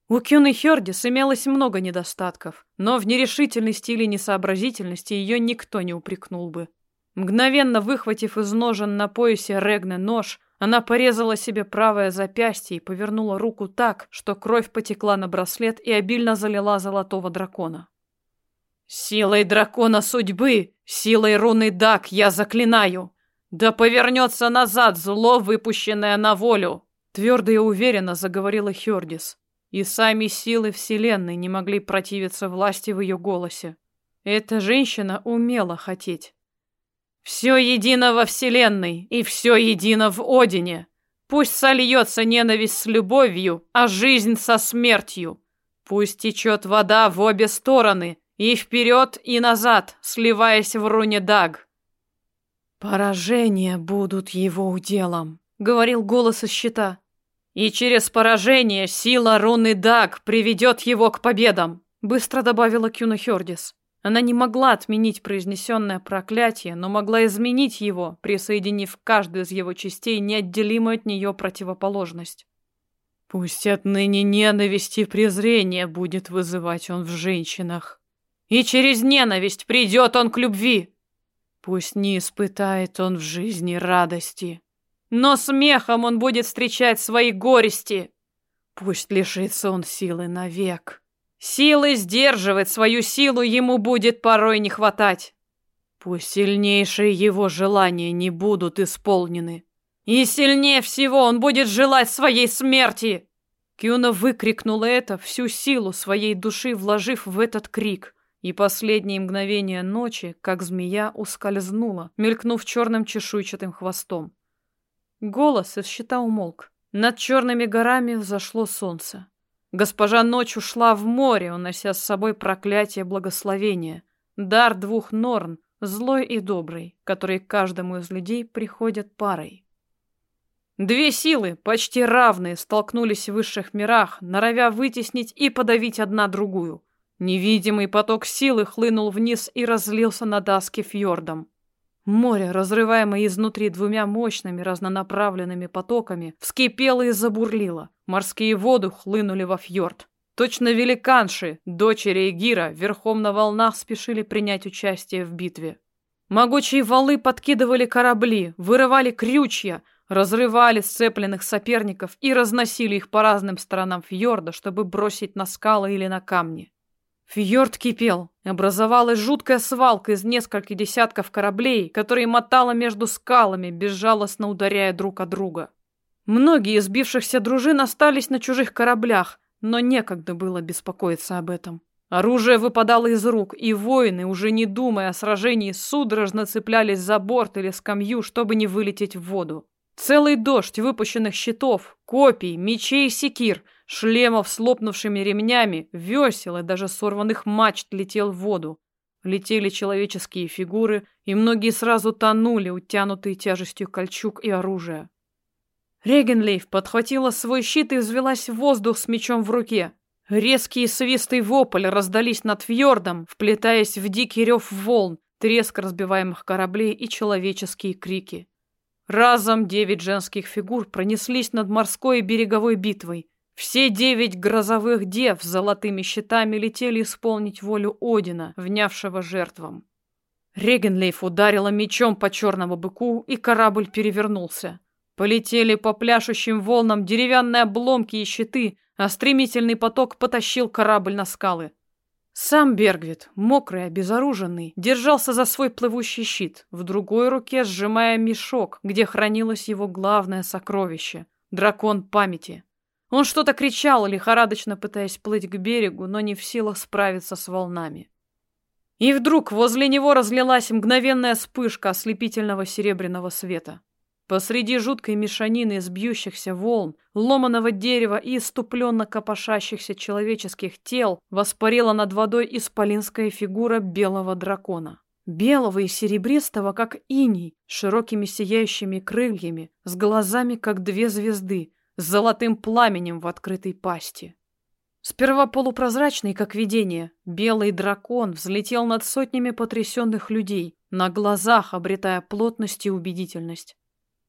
У Кюны Хёрдис имелось много недостатков, но в нерешительности или несообразительности ее никто не упрекнул бы. Мгновенно выхватив из ножен на поясе Регне нож, она порезала себе правое запястье и повернула руку так, что кровь потекла на браслет и обильно залила золотого дракона. «Силой дракона судьбы, силой руны Дак я заклинаю! Да повернется назад зло, выпущенное на волю!» Твердо и уверенно заговорила Хёрдис, и сами силы Вселенной не могли противиться власти в ее голосе. Эта женщина умела хотеть. Все едино во Вселенной и все едино в Одине. Пусть сольется ненависть с любовью, а жизнь со смертью. Пусть течет вода в обе стороны, и вперед, и назад, сливаясь в руне Даг. «Поражения будут его уделом», — говорил голос из щита. «И через поражение сила руны Даг приведет его к победам», — быстро добавила Кюна Хёрдис. Она не могла отменить произнесенное проклятие, но могла изменить его, присоединив каждую из его частей неотделимую от нее противоположность. Пусть отныне ненависть и презрение будет вызывать он в женщинах. И через ненависть придет он к любви. Пусть не испытает он в жизни радости. но смехом он будет встречать свои горести. Пусть лишится он силы навек. Силы сдерживать свою силу ему будет порой не хватать. Пусть сильнейшие его желания не будут исполнены. И сильнее всего он будет желать своей смерти. Кюна выкрикнула это, всю силу своей души вложив в этот крик. И последние мгновения ночи, как змея, ускользнула, мелькнув черным чешуйчатым хвостом. Голос из щита умолк. Над черными горами взошло солнце. Госпожа Ночь ушла в море, унося с собой проклятие благословения, дар двух норн, злой и добрый, которые каждому из людей приходят парой. Две силы, почти равные, столкнулись в высших мирах, норовя вытеснить и подавить одна другую. Невидимый поток силы хлынул вниз и разлился над Аски фьордом. Море, разрываемое изнутри двумя мощными разнонаправленными потоками, вскипело и забурлило. Морские воды хлынули во фьорд. Точно великанши, дочери Эгира, верхом на волнах спешили принять участие в битве. Могучие валы подкидывали корабли, вырывали крючья, разрывали сцепленных соперников и разносили их по разным сторонам фьорда, чтобы бросить на скалы или на камни. Фьорд кипел. Образовалась жуткая свалка из нескольких десятков кораблей, которые мотало между скалами, безжалостно ударяя друг о друга. Многие из сбившихся дружин остались на чужих кораблях, но некогда было беспокоиться об этом. Оружие выпадало из рук, и воины, уже не думая о сражении, судорожно цеплялись за борт или скамью, чтобы не вылететь в воду. Целый дождь выпущенных щитов, копий, мечей и секир, шлемов с лопнувшими ремнями, весел и даже сорванных мачт летел в воду. Летели человеческие фигуры, и многие сразу тонули, утянутые тяжестью кольчуг и оружия. Регенлейф подхватила свой щит и взвелась в воздух с мечом в руке. Резкие свисты вопль раздались над фьордом, вплетаясь в дикий рев волн, треск разбиваемых кораблей и человеческие крики. Разом девять женских фигур пронеслись над морской и береговой битвой. Все девять грозовых дев с золотыми щитами летели исполнить волю Одина, внявшего жертвам. Регенлейф ударила мечом по черному быку, и корабль перевернулся. Полетели по пляшущим волнам деревянные обломки и щиты, а стремительный поток потащил корабль на скалы. Сам Бергвит, мокрый, обезоруженный, держался за свой плывущий щит, в другой руке сжимая мешок, где хранилось его главное сокровище — дракон памяти. Он что-то кричал, лихорадочно пытаясь плыть к берегу, но не в силах справиться с волнами. И вдруг возле него разлилась мгновенная вспышка ослепительного серебряного света. Посреди жуткой мешанины из бьющихся волн, ломаного дерева и иступленно копошащихся человеческих тел воспарила над водой исполинская фигура белого дракона. Белого и серебристого, как иней, с широкими сияющими крыльями, с глазами, как две звезды, с золотым пламенем в открытой пасти. Сперва полупрозрачный, как видение, белый дракон взлетел над сотнями потрясенных людей, на глазах обретая плотность и убедительность.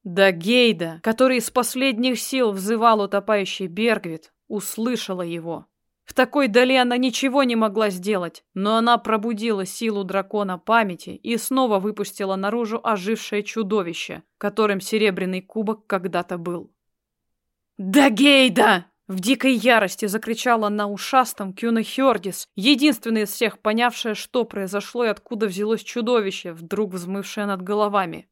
Да Гейда, который из последних сил взывал утопающий Бергвит, услышала его. В такой дали она ничего не могла сделать, но она пробудила силу дракона памяти и снова выпустила наружу ожившее чудовище, которым серебряный кубок когда-то был. «Да Гейда!» В дикой ярости закричала на ушастом Кюна Хёрдис, единственная из всех понявшая, что произошло и откуда взялось чудовище, вдруг взмывшее над головами.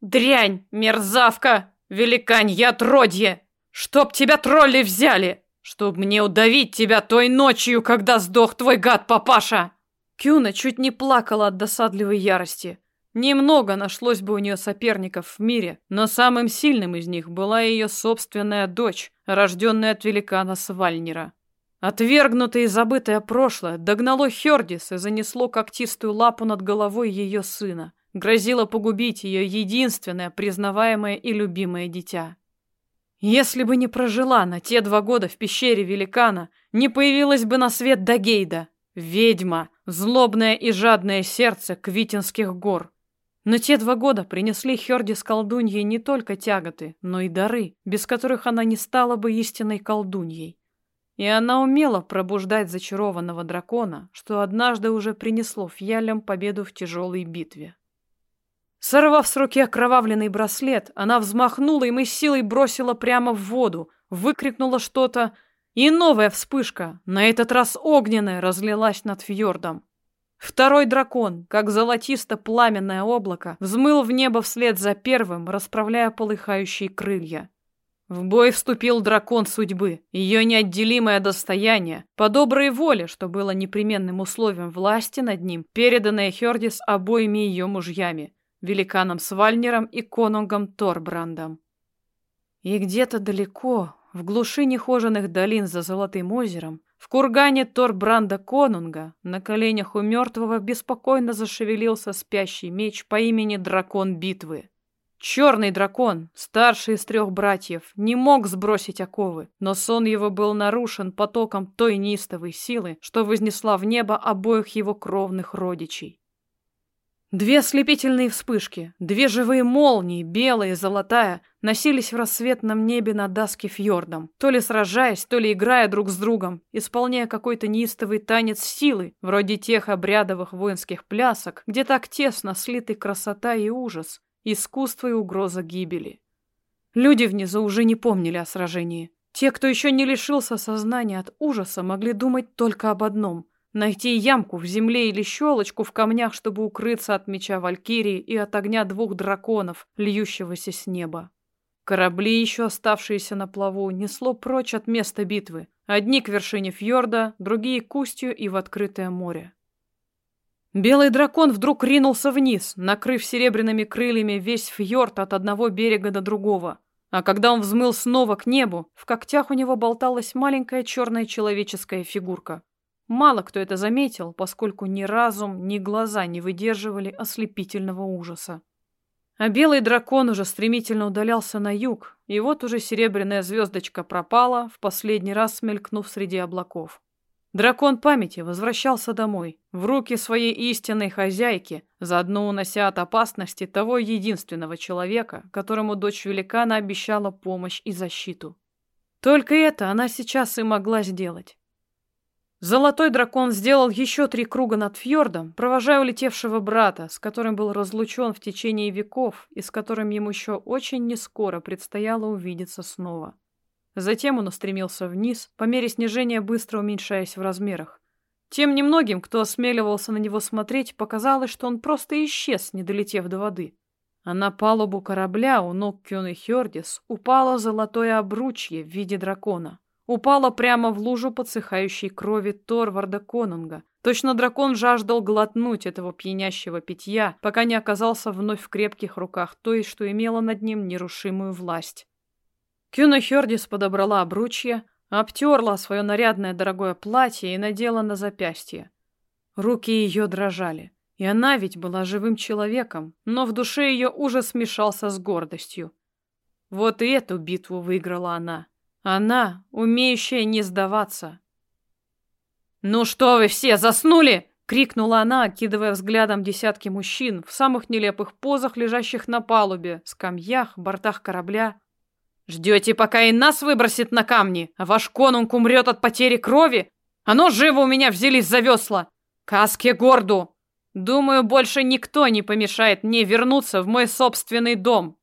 Дрянь, мерзавка, великанье отродье! Чтоб тебя тролли взяли! Чтоб мне удавить тебя той ночью, когда сдох твой гад-папаша!» Кюна чуть не плакала от досадливой ярости. Немного нашлось бы у нее соперников в мире, но самым сильным из них была ее собственная дочь, рожденная от великана Свальнера. Отвергнутое и забытое прошлое догнало Хердис и занесло когтистую лапу над головой ее сына грозило погубить ее единственное, признаваемое и любимое дитя. Если бы не прожила на те два года в пещере великана, не появилась бы на свет Дагейда, ведьма, злобное и жадное сердце Квитинских гор. Но те два года принесли Херди с колдуньей не только тяготы, но и дары, без которых она не стала бы истинной колдуньей. И она умела пробуждать зачарованного дракона, что однажды уже принесло фьялям победу в тяжелой битве. Сорвав с руки окровавленный браслет, она взмахнула им и силой бросила прямо в воду, выкрикнула что-то, и новая вспышка, на этот раз огненная, разлилась над фьордом. Второй дракон, как золотисто-пламенное облако, взмыл в небо вслед за первым, расправляя полыхающие крылья. В бой вступил дракон судьбы, ее неотделимое достояние, по доброй воле, что было непременным условием власти над ним, переданное Хердис обоими ее мужьями, великаном Свальнером и конунгом Торбрандом. И где-то далеко, в глуши нехоженных долин за Золотым озером, в кургане Торбранда Конунга, на коленях у мертвого беспокойно зашевелился спящий меч по имени Дракон Битвы. Черный дракон, старший из трех братьев, не мог сбросить оковы, но сон его был нарушен потоком той неистовой силы, что вознесла в небо обоих его кровных родичей. Две ослепительные вспышки, две живые молнии, белая и золотая, носились в рассветном небе над Даски фьордом, то ли сражаясь, то ли играя друг с другом, исполняя какой-то неистовый танец силы, вроде тех обрядовых воинских плясок, где так тесно слиты красота и ужас, искусство и угроза гибели. Люди внизу уже не помнили о сражении. Те, кто еще не лишился сознания от ужаса, могли думать только об одном — найти ямку в земле или щелочку в камнях, чтобы укрыться от меча Валькирии и от огня двух драконов, льющегося с неба. Корабли, еще оставшиеся на плаву, несло прочь от места битвы. Одни к вершине фьорда, другие к устью и в открытое море. Белый дракон вдруг ринулся вниз, накрыв серебряными крыльями весь фьорд от одного берега до другого. А когда он взмыл снова к небу, в когтях у него болталась маленькая черная человеческая фигурка. Мало кто это заметил, поскольку ни разум, ни глаза не выдерживали ослепительного ужаса. А белый дракон уже стремительно удалялся на юг, и вот уже серебряная звездочка пропала, в последний раз смелькнув среди облаков. Дракон памяти возвращался домой, в руки своей истинной хозяйки, заодно унося от опасности того единственного человека, которому дочь великана обещала помощь и защиту. Только это она сейчас и могла сделать. Золотой дракон сделал еще три круга над фьордом, провожая улетевшего брата, с которым был разлучен в течение веков и с которым ему еще очень нескоро предстояло увидеться снова. Затем он устремился вниз, по мере снижения быстро уменьшаясь в размерах. Тем немногим, кто осмеливался на него смотреть, показалось, что он просто исчез, не долетев до воды. А на палубу корабля у ног Кёны Хёрдис упало золотое обручье в виде дракона. Упало прямо в лужу подсыхающей крови Торварда Конунга. Точно дракон жаждал глотнуть этого пьянящего питья, пока не оказался вновь в крепких руках той, что имела над ним нерушимую власть. Кюна Хёрдис подобрала обручье, обтерла свое нарядное дорогое платье и надела на запястье. Руки ее дрожали. И она ведь была живым человеком, но в душе ее ужас смешался с гордостью. Вот и эту битву выиграла она. Она, умеющая не сдаваться. «Ну что вы все, заснули?» — крикнула она, окидывая взглядом десятки мужчин в самых нелепых позах, лежащих на палубе, скамьях, бортах корабля. Ждете, пока и нас выбросит на камни, а ваш конунг умрет от потери крови? Оно живо у меня взялись за весла. Каске горду. Думаю, больше никто не помешает мне вернуться в мой собственный дом.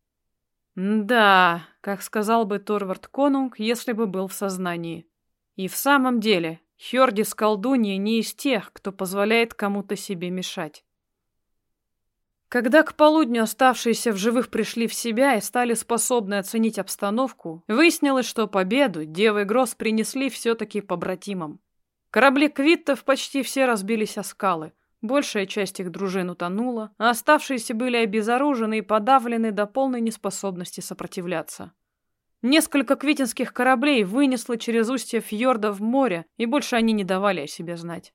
Да, как сказал бы Торвард Конунг, если бы был в сознании. И в самом деле, Хёрдис колдунья не из тех, кто позволяет кому-то себе мешать. Когда к полудню оставшиеся в живых пришли в себя и стали способны оценить обстановку, выяснилось, что победу Дева и Гросс принесли все-таки побратимам. Корабли Квиттов почти все разбились о скалы. Большая часть их дружин утонула, а оставшиеся были обезоружены и подавлены до полной неспособности сопротивляться. Несколько квитинских кораблей вынесло через устье фьорда в море, и больше они не давали о себе знать.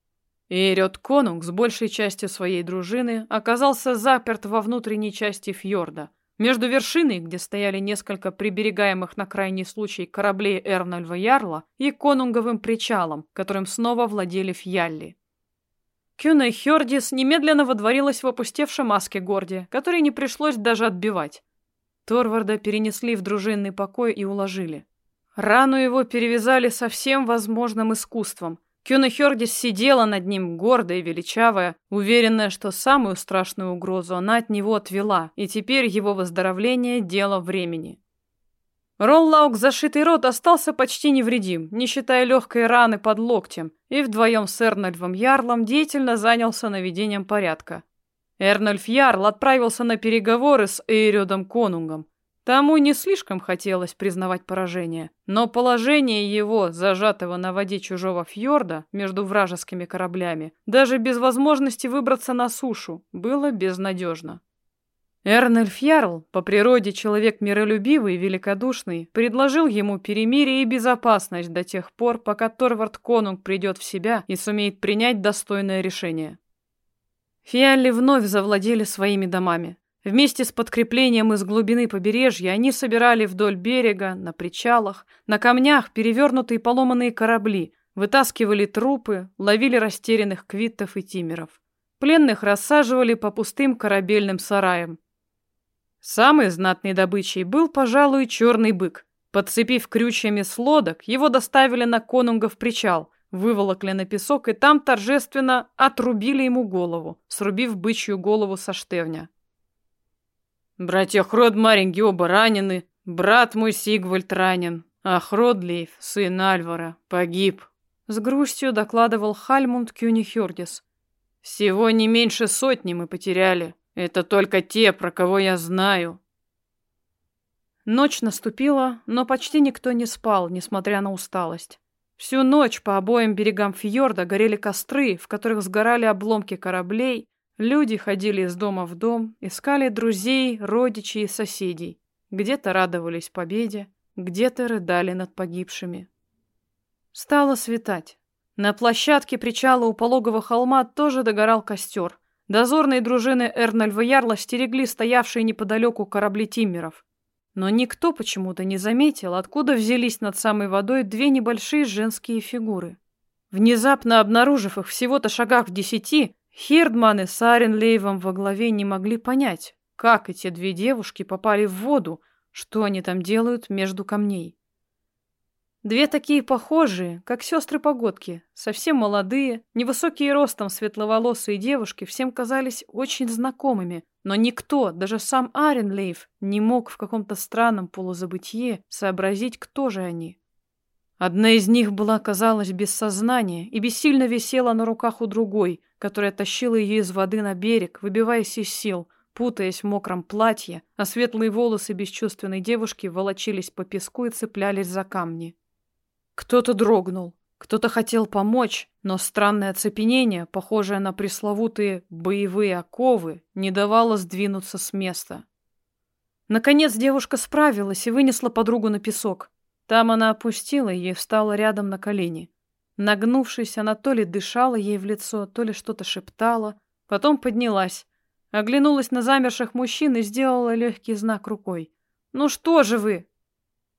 Эриот Конунг с большей частью своей дружины оказался заперт во внутренней части фьорда, между вершиной, где стояли несколько приберегаемых на крайний случай кораблей Эрнольва Ярла, и конунговым причалом, которым снова владели фьялли. Кюна Хёрдис немедленно водворилась в опустевшем Аскегорде, который не пришлось даже отбивать. Торварда перенесли в дружинный покой и уложили. Рану его перевязали со всем возможным искусством – Кюна Хёрдис сидела над ним, гордая и величавая, уверенная, что самую страшную угрозу она от него отвела, и теперь его выздоровление – дело времени. Роллаук, зашитый рот, остался почти невредим, не считая легкой раны под локтем, и вдвоем с Эрнольфом Ярлом деятельно занялся наведением порядка. Эрнольф Ярл отправился на переговоры с Эйрёдом Конунгом, Тому не слишком хотелось признавать поражение, но положение его, зажатого на воде чужого фьорда между вражескими кораблями, даже без возможности выбраться на сушу, было безнадежно. Эрнельф Ярл, по природе человек миролюбивый и великодушный, предложил ему перемирие и безопасность до тех пор, пока Торвард Конунг придет в себя и сумеет принять достойное решение. Фиалли вновь завладели своими домами. Вместе с подкреплением из глубины побережья они собирали вдоль берега, на причалах, на камнях перевернутые поломанные корабли, вытаскивали трупы, ловили растерянных квиттов и тимеров. Пленных рассаживали по пустым корабельным сараям. Самой знатной добычей был, пожалуй, черный бык. Подцепив крючьями с лодок, его доставили на конунгов причал, выволокли на песок и там торжественно отрубили ему голову, срубив бычью голову со штевня. Братья Хрод-Маринги оба ранены, брат мой Сигвальд ранен, а Хродлейф, сын Альвара, погиб. С грустью докладывал Хальмунд Кюнихёрдис. Всего не меньше сотни мы потеряли. Это только те, про кого я знаю. Ночь наступила, но почти никто не спал, несмотря на усталость. Всю ночь по обоим берегам фьорда горели костры, в которых сгорали обломки кораблей, Люди ходили из дома в дом, искали друзей, родичей и соседей. Где-то радовались победе, где-то рыдали над погибшими. Стало светать. На площадке причала у пологого холма тоже догорал костер. Дозорные дружины Эрнольва Ярла стерегли стоявшие неподалеку корабли тиммеров. Но никто почему-то не заметил, откуда взялись над самой водой две небольшие женские фигуры. Внезапно обнаружив их всего-то шагах в десяти, Хирдман и Сарен Лейвом во главе не могли понять, как эти две девушки попали в воду, что они там делают между камней. Две такие похожие, как сестры-погодки, совсем молодые, невысокие ростом светловолосые девушки всем казались очень знакомыми, но никто, даже сам Арен Лейв, не мог в каком-то странном полузабытие сообразить, кто же они. Одна из них была, казалось, без сознания и бессильно висела на руках у другой, которая тащила ее из воды на берег, выбиваясь из сил, путаясь в мокром платье, а светлые волосы бесчувственной девушки волочились по песку и цеплялись за камни. Кто-то дрогнул, кто-то хотел помочь, но странное оцепенение, похожее на пресловутые боевые оковы, не давало сдвинуться с места. Наконец девушка справилась и вынесла подругу на песок. Там она опустила ее и встала рядом на колени. Нагнувшись, она то ли дышала ей в лицо, то ли что-то шептала, потом поднялась, оглянулась на замерших мужчин и сделала легкий знак рукой. «Ну что же вы?»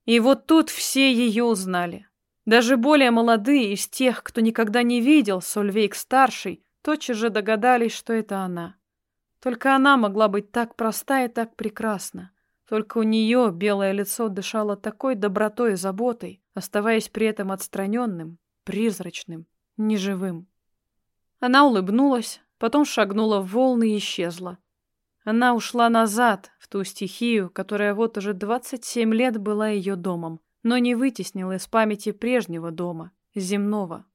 И вот тут все ее узнали. Даже более молодые из тех, кто никогда не видел Сольвейк-старший, тотчас же догадались, что это она. Только она могла быть так проста и так прекрасна. Только у нее белое лицо дышало такой добротой и заботой, оставаясь при этом отстраненным, призрачным, неживым. Она улыбнулась, потом шагнула в волны и исчезла. Она ушла назад, в ту стихию, которая вот уже 27 лет была ее домом, но не вытеснила из памяти прежнего дома, земного.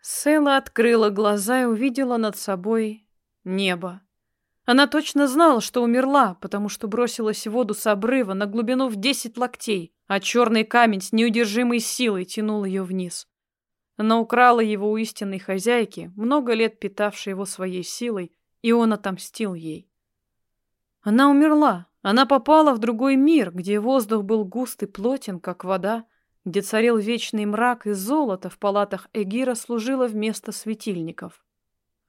Сэла открыла глаза и увидела над собой небо. Она точно знала, что умерла, потому что бросилась в воду с обрыва на глубину в десять локтей, а черный камень с неудержимой силой тянул ее вниз. Она украла его у истинной хозяйки, много лет питавшей его своей силой, и он отомстил ей. Она умерла. Она попала в другой мир, где воздух был густ и плотен, как вода, где царил вечный мрак, и золото в палатах Эгира служило вместо светильников.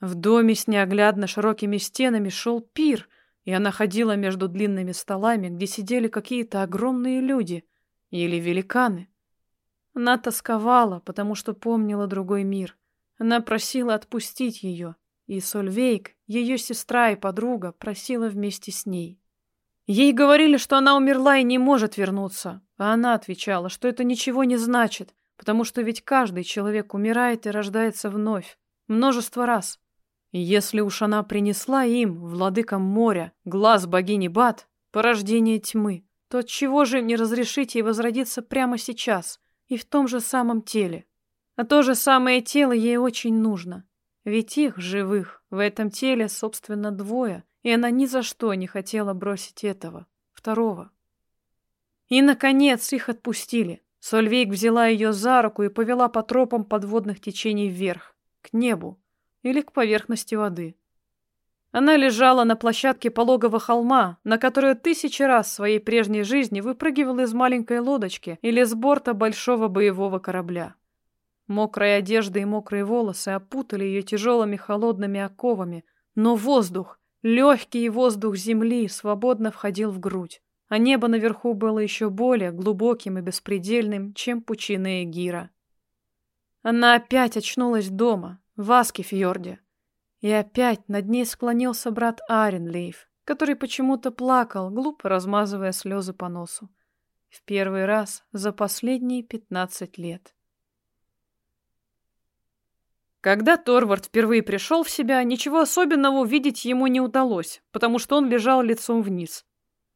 В доме с неоглядно широкими стенами шел пир, и она ходила между длинными столами, где сидели какие-то огромные люди или великаны. Она тосковала, потому что помнила другой мир. Она просила отпустить ее, и Сольвейк, ее сестра и подруга, просила вместе с ней. Ей говорили, что она умерла и не может вернуться, а она отвечала, что это ничего не значит, потому что ведь каждый человек умирает и рождается вновь, множество раз. И если уж она принесла им, владыкам моря, глаз богини Бат, порождение тьмы, то отчего же не разрешить ей возродиться прямо сейчас и в том же самом теле? А то же самое тело ей очень нужно. Ведь их, живых, в этом теле, собственно, двое, и она ни за что не хотела бросить этого, второго. И, наконец, их отпустили. Сольвейк взяла ее за руку и повела по тропам подводных течений вверх, к небу или к поверхности воды. Она лежала на площадке пологого холма, на которую тысячи раз в своей прежней жизни выпрыгивала из маленькой лодочки или с борта большого боевого корабля. Мокрая одежда и мокрые волосы опутали ее тяжелыми холодными оковами, но воздух, легкий воздух земли, свободно входил в грудь а небо наверху было еще более глубоким и беспредельным, чем пучины Эгира. Она опять очнулась дома, в Аскефьорде, и опять над ней склонился брат Аренлейф, который почему-то плакал, глупо размазывая слезы по носу. В первый раз за последние пятнадцать лет. Когда Торвард впервые пришел в себя, ничего особенного увидеть ему не удалось, потому что он лежал лицом вниз.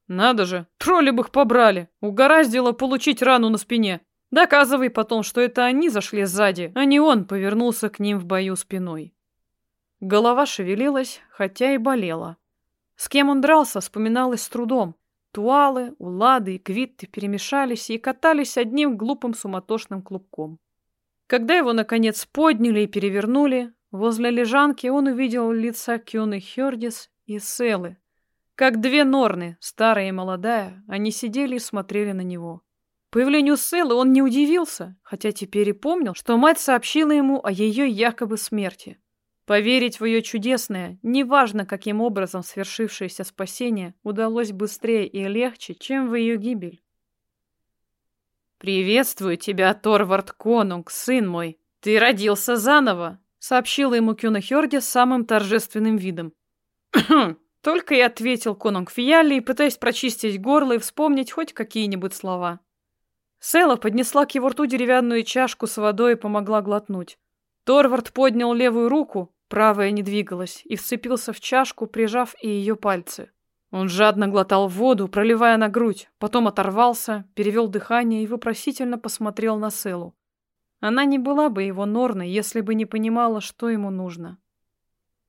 Надо же, тролли бы их побрали. Угораздило получить рану на спине. Доказывай потом, что это они зашли сзади, а не он повернулся к ним в бою спиной. Голова шевелилась, хотя и болела. С кем он дрался, вспоминалось с трудом. Туалы, улады и квитты перемешались и катались одним глупым суматошным клубком. Когда его, наконец, подняли и перевернули, возле лежанки он увидел лица Кюны Хёрдис и Селы, как две норны, старая и молодая, они сидели и смотрели на него. Появлению Селы он не удивился, хотя теперь и помнил, что мать сообщила ему о ее якобы смерти. Поверить в ее чудесное, неважно каким образом свершившееся спасение, удалось быстрее и легче, чем в ее гибель. «Приветствую тебя, Торвард Конунг, сын мой! Ты родился заново!» — сообщила ему Кюнахерди с самым торжественным видом. Только и ответил конунг Фиалли, пытаясь прочистить горло и вспомнить хоть какие-нибудь слова. Села поднесла к его рту деревянную чашку с водой и помогла глотнуть. Торвард поднял левую руку, правая не двигалась, и вцепился в чашку, прижав и ее пальцы. Он жадно глотал воду, проливая на грудь, потом оторвался, перевел дыхание и вопросительно посмотрел на Селу. Она не была бы его Норной, если бы не понимала, что ему нужно.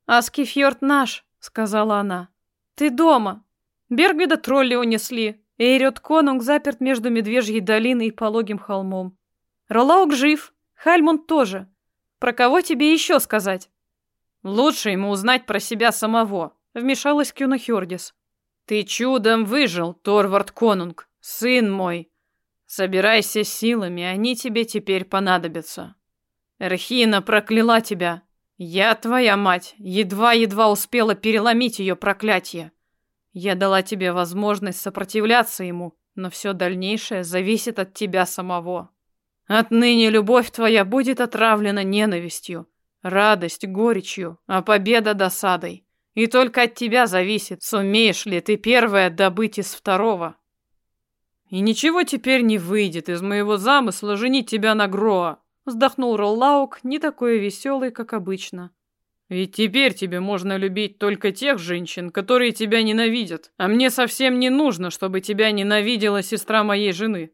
«Аскифьорд наш!» — сказала она. «Ты дома. Бергвида тролли унесли. Эйрет Конунг заперт между Медвежьей долиной и пологим холмом. Ролаук жив, Хальмунд тоже. Про кого тебе еще сказать?» «Лучше ему узнать про себя самого», — вмешалась Кюна. «Ты чудом выжил, Торвард Конунг, сын мой. Собирайся силами, они тебе теперь понадобятся. Эрхина прокляла тебя, я, твоя мать, едва-едва успела переломить ее проклятие. Я дала тебе возможность сопротивляться ему, но все дальнейшее зависит от тебя самого. Отныне любовь твоя будет отравлена ненавистью, радость горечью, а победа досадой. И только от тебя зависит, сумеешь ли ты первое добыть из второго. И ничего теперь не выйдет из моего замысла женить тебя на Гроа. Вздохнул Роллаук, не такой веселый, как обычно. Ведь теперь тебе можно любить только тех женщин, которые тебя ненавидят, а мне совсем не нужно, чтобы тебя ненавидела сестра моей жены.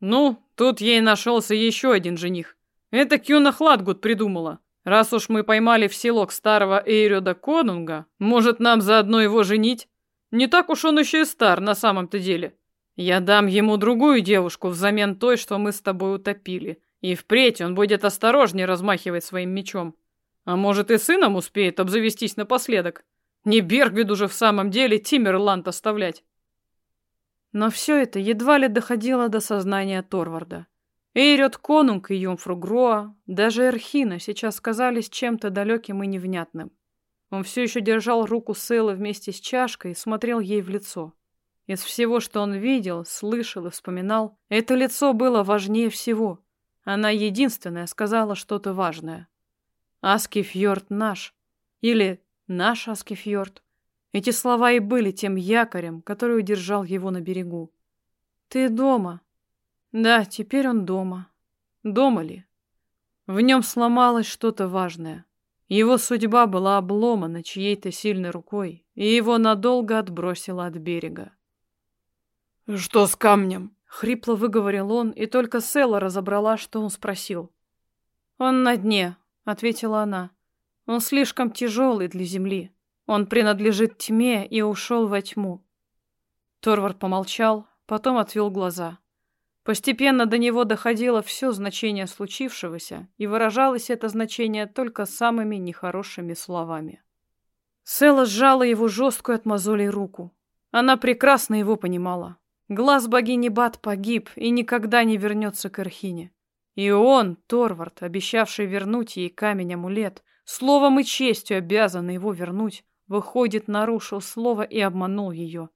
Ну, тут ей нашелся еще один жених. Это Кюна Хладгуд придумала. Раз уж мы поймали в селок старого Эйрёда Конунга, может, нам заодно его женить? Не так уж он еще и стар на самом-то деле. Я дам ему другую девушку взамен той, что мы с тобой утопили. И впредь он будет осторожнее размахивать своим мечом. А может и сыном успеет обзавестись напоследок. Не Бергвиду же в самом деле Тимерланд оставлять. Но все это едва ли доходило до сознания Торварда. Эйрет Конунг и Юмфру Гроа, даже Эрхина сейчас казались чем-то далеким и невнятным. Он все еще держал руку Сэлы вместе с чашкой и смотрел ей в лицо. Из всего, что он видел, слышал и вспоминал, это лицо было важнее всего. Она единственная сказала что-то важное. Аскифьорд наш. Или наш Аскифьорд. Эти слова и были тем якорем, который удержал его на берегу. Ты дома. Да, теперь он дома. Дома ли? В нем сломалось что-то важное. Его судьба была обломана чьей-то сильной рукой, и его надолго отбросило от берега. «Что с камнем?» — хрипло выговорил он, и только Села разобрала, что он спросил. «Он на дне», — ответила она. «Он слишком тяжелый для земли. Он принадлежит тьме и ушел во тьму». Торвард помолчал, потом отвел глаза. Постепенно до него доходило все значение случившегося, и выражалось это значение только самыми нехорошими словами. Села сжала его жесткую от мозолей руку. Она прекрасно его понимала. Глаз богини Бат погиб и никогда не вернется к Эрхине. И он, Торвард, обещавший вернуть ей камень-амулет, словом и честью обязанный его вернуть, выходит, нарушил слово и обманул ее.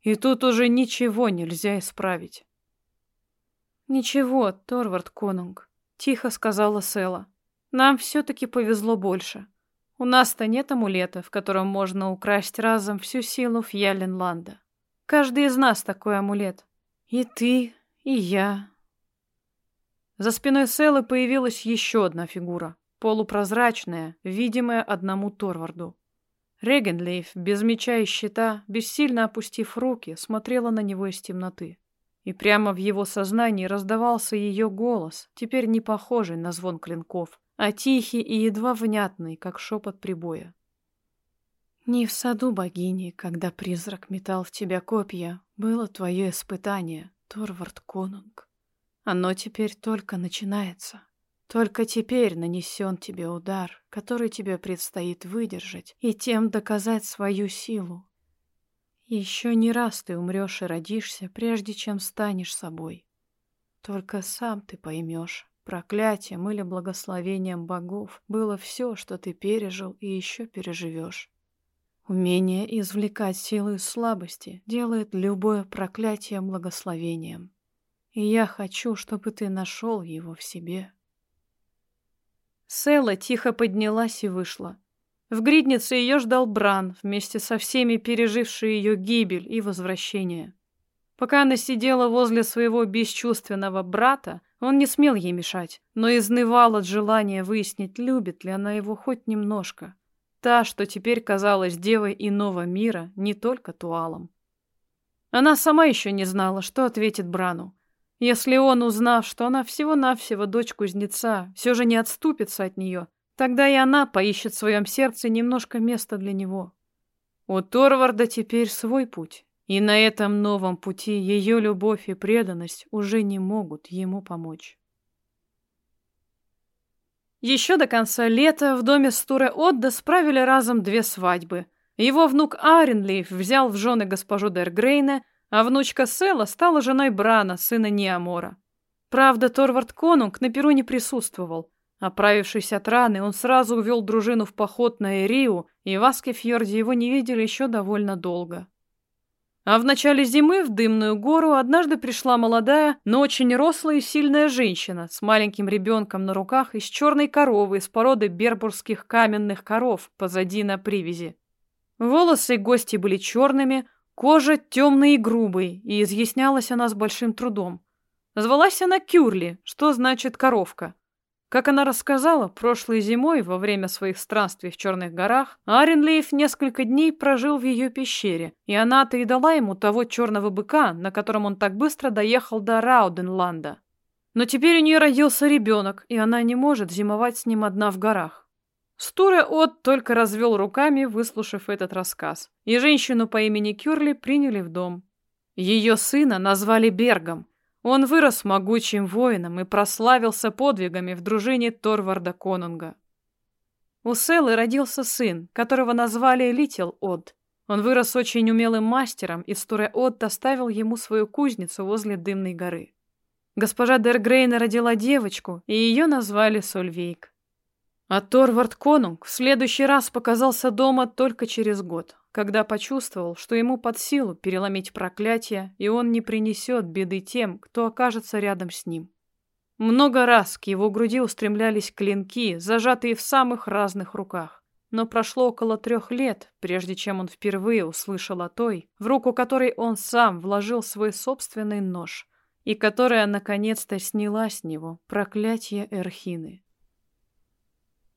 И тут уже ничего нельзя исправить. «Ничего, Торвард Конунг», — тихо сказала Села. «Нам все-таки повезло больше. У нас-то нет амулета, в котором можно украсть разом всю силу Фьяленланда. Каждый из нас такой амулет. И ты, и я». За спиной Селы появилась еще одна фигура, полупрозрачная, видимая одному Торварду. Регенлейф, без меча и щита, бессильно опустив руки, смотрела на него из темноты. И прямо в его сознании раздавался ее голос, теперь не похожий на звон клинков, а тихий и едва внятный, как шепот прибоя. «Не в саду богини, когда призрак метал в тебя копья, было твое испытание, Торвард Конунг. Оно теперь только начинается. Только теперь нанесен тебе удар, который тебе предстоит выдержать и тем доказать свою силу, еще не раз ты умрешь и родишься, прежде чем станешь собой. Только сам ты поймешь, проклятием или благословением богов было все, что ты пережил и еще переживешь. Умение извлекать силы из слабости делает любое проклятие благословением. И я хочу, чтобы ты нашел его в себе. Села тихо поднялась и вышла. В гриднице ее ждал Бран, вместе со всеми пережившие ее гибель и возвращение. Пока она сидела возле своего бесчувственного брата, он не смел ей мешать, но изнывал от желания выяснить, любит ли она его хоть немножко. Та, что теперь казалась девой иного мира, не только Туалом. Она сама еще не знала, что ответит Брану. Если он, узнав, что она всего-навсего дочь кузнеца, все же не отступится от нее, Тогда и она поищет в своем сердце немножко места для него. У Торварда теперь свой путь, и на этом новом пути ее любовь и преданность уже не могут ему помочь. Еще до конца лета в доме Стуре Отда справили разом две свадьбы. Его внук Аренлейф взял в жены госпожу Дергрейна, а внучка Села стала женой Брана, сына Неамора. Правда, Торвард Конунг на перу не присутствовал, Оправившись от раны, он сразу увел дружину в поход на Эрию, и в Аскефьорде его не видели еще довольно долго. А в начале зимы в Дымную гору однажды пришла молодая, но очень рослая и сильная женщина с маленьким ребенком на руках из черной коровы из породы бербурских каменных коров позади на привязи. Волосы гости были черными, кожа темной и грубой, и изъяснялась она с большим трудом. Звалась она Кюрли, что значит «коровка». Как она рассказала, прошлой зимой, во время своих странствий в Черных горах, Аренлейф несколько дней прожил в ее пещере, и она-то и дала ему того черного быка, на котором он так быстро доехал до Рауденланда. Но теперь у нее родился ребенок, и она не может зимовать с ним одна в горах. Стуре От только развел руками, выслушав этот рассказ, и женщину по имени Кюрли приняли в дом. Ее сына назвали Бергом, он вырос могучим воином и прославился подвигами в дружине Торварда Конунга. У Селы родился сын, которого назвали Литил Од. Он вырос очень умелым мастером, и Стуре Од оставил ему свою кузницу возле Дымной горы. Госпожа Дергрейна родила девочку, и ее назвали Сольвейк. А Торвард Конунг в следующий раз показался дома только через год когда почувствовал, что ему под силу переломить проклятие, и он не принесет беды тем, кто окажется рядом с ним. Много раз к его груди устремлялись клинки, зажатые в самых разных руках. Но прошло около трех лет, прежде чем он впервые услышал о той, в руку которой он сам вложил свой собственный нож, и которая наконец-то сняла с него проклятие Эрхины.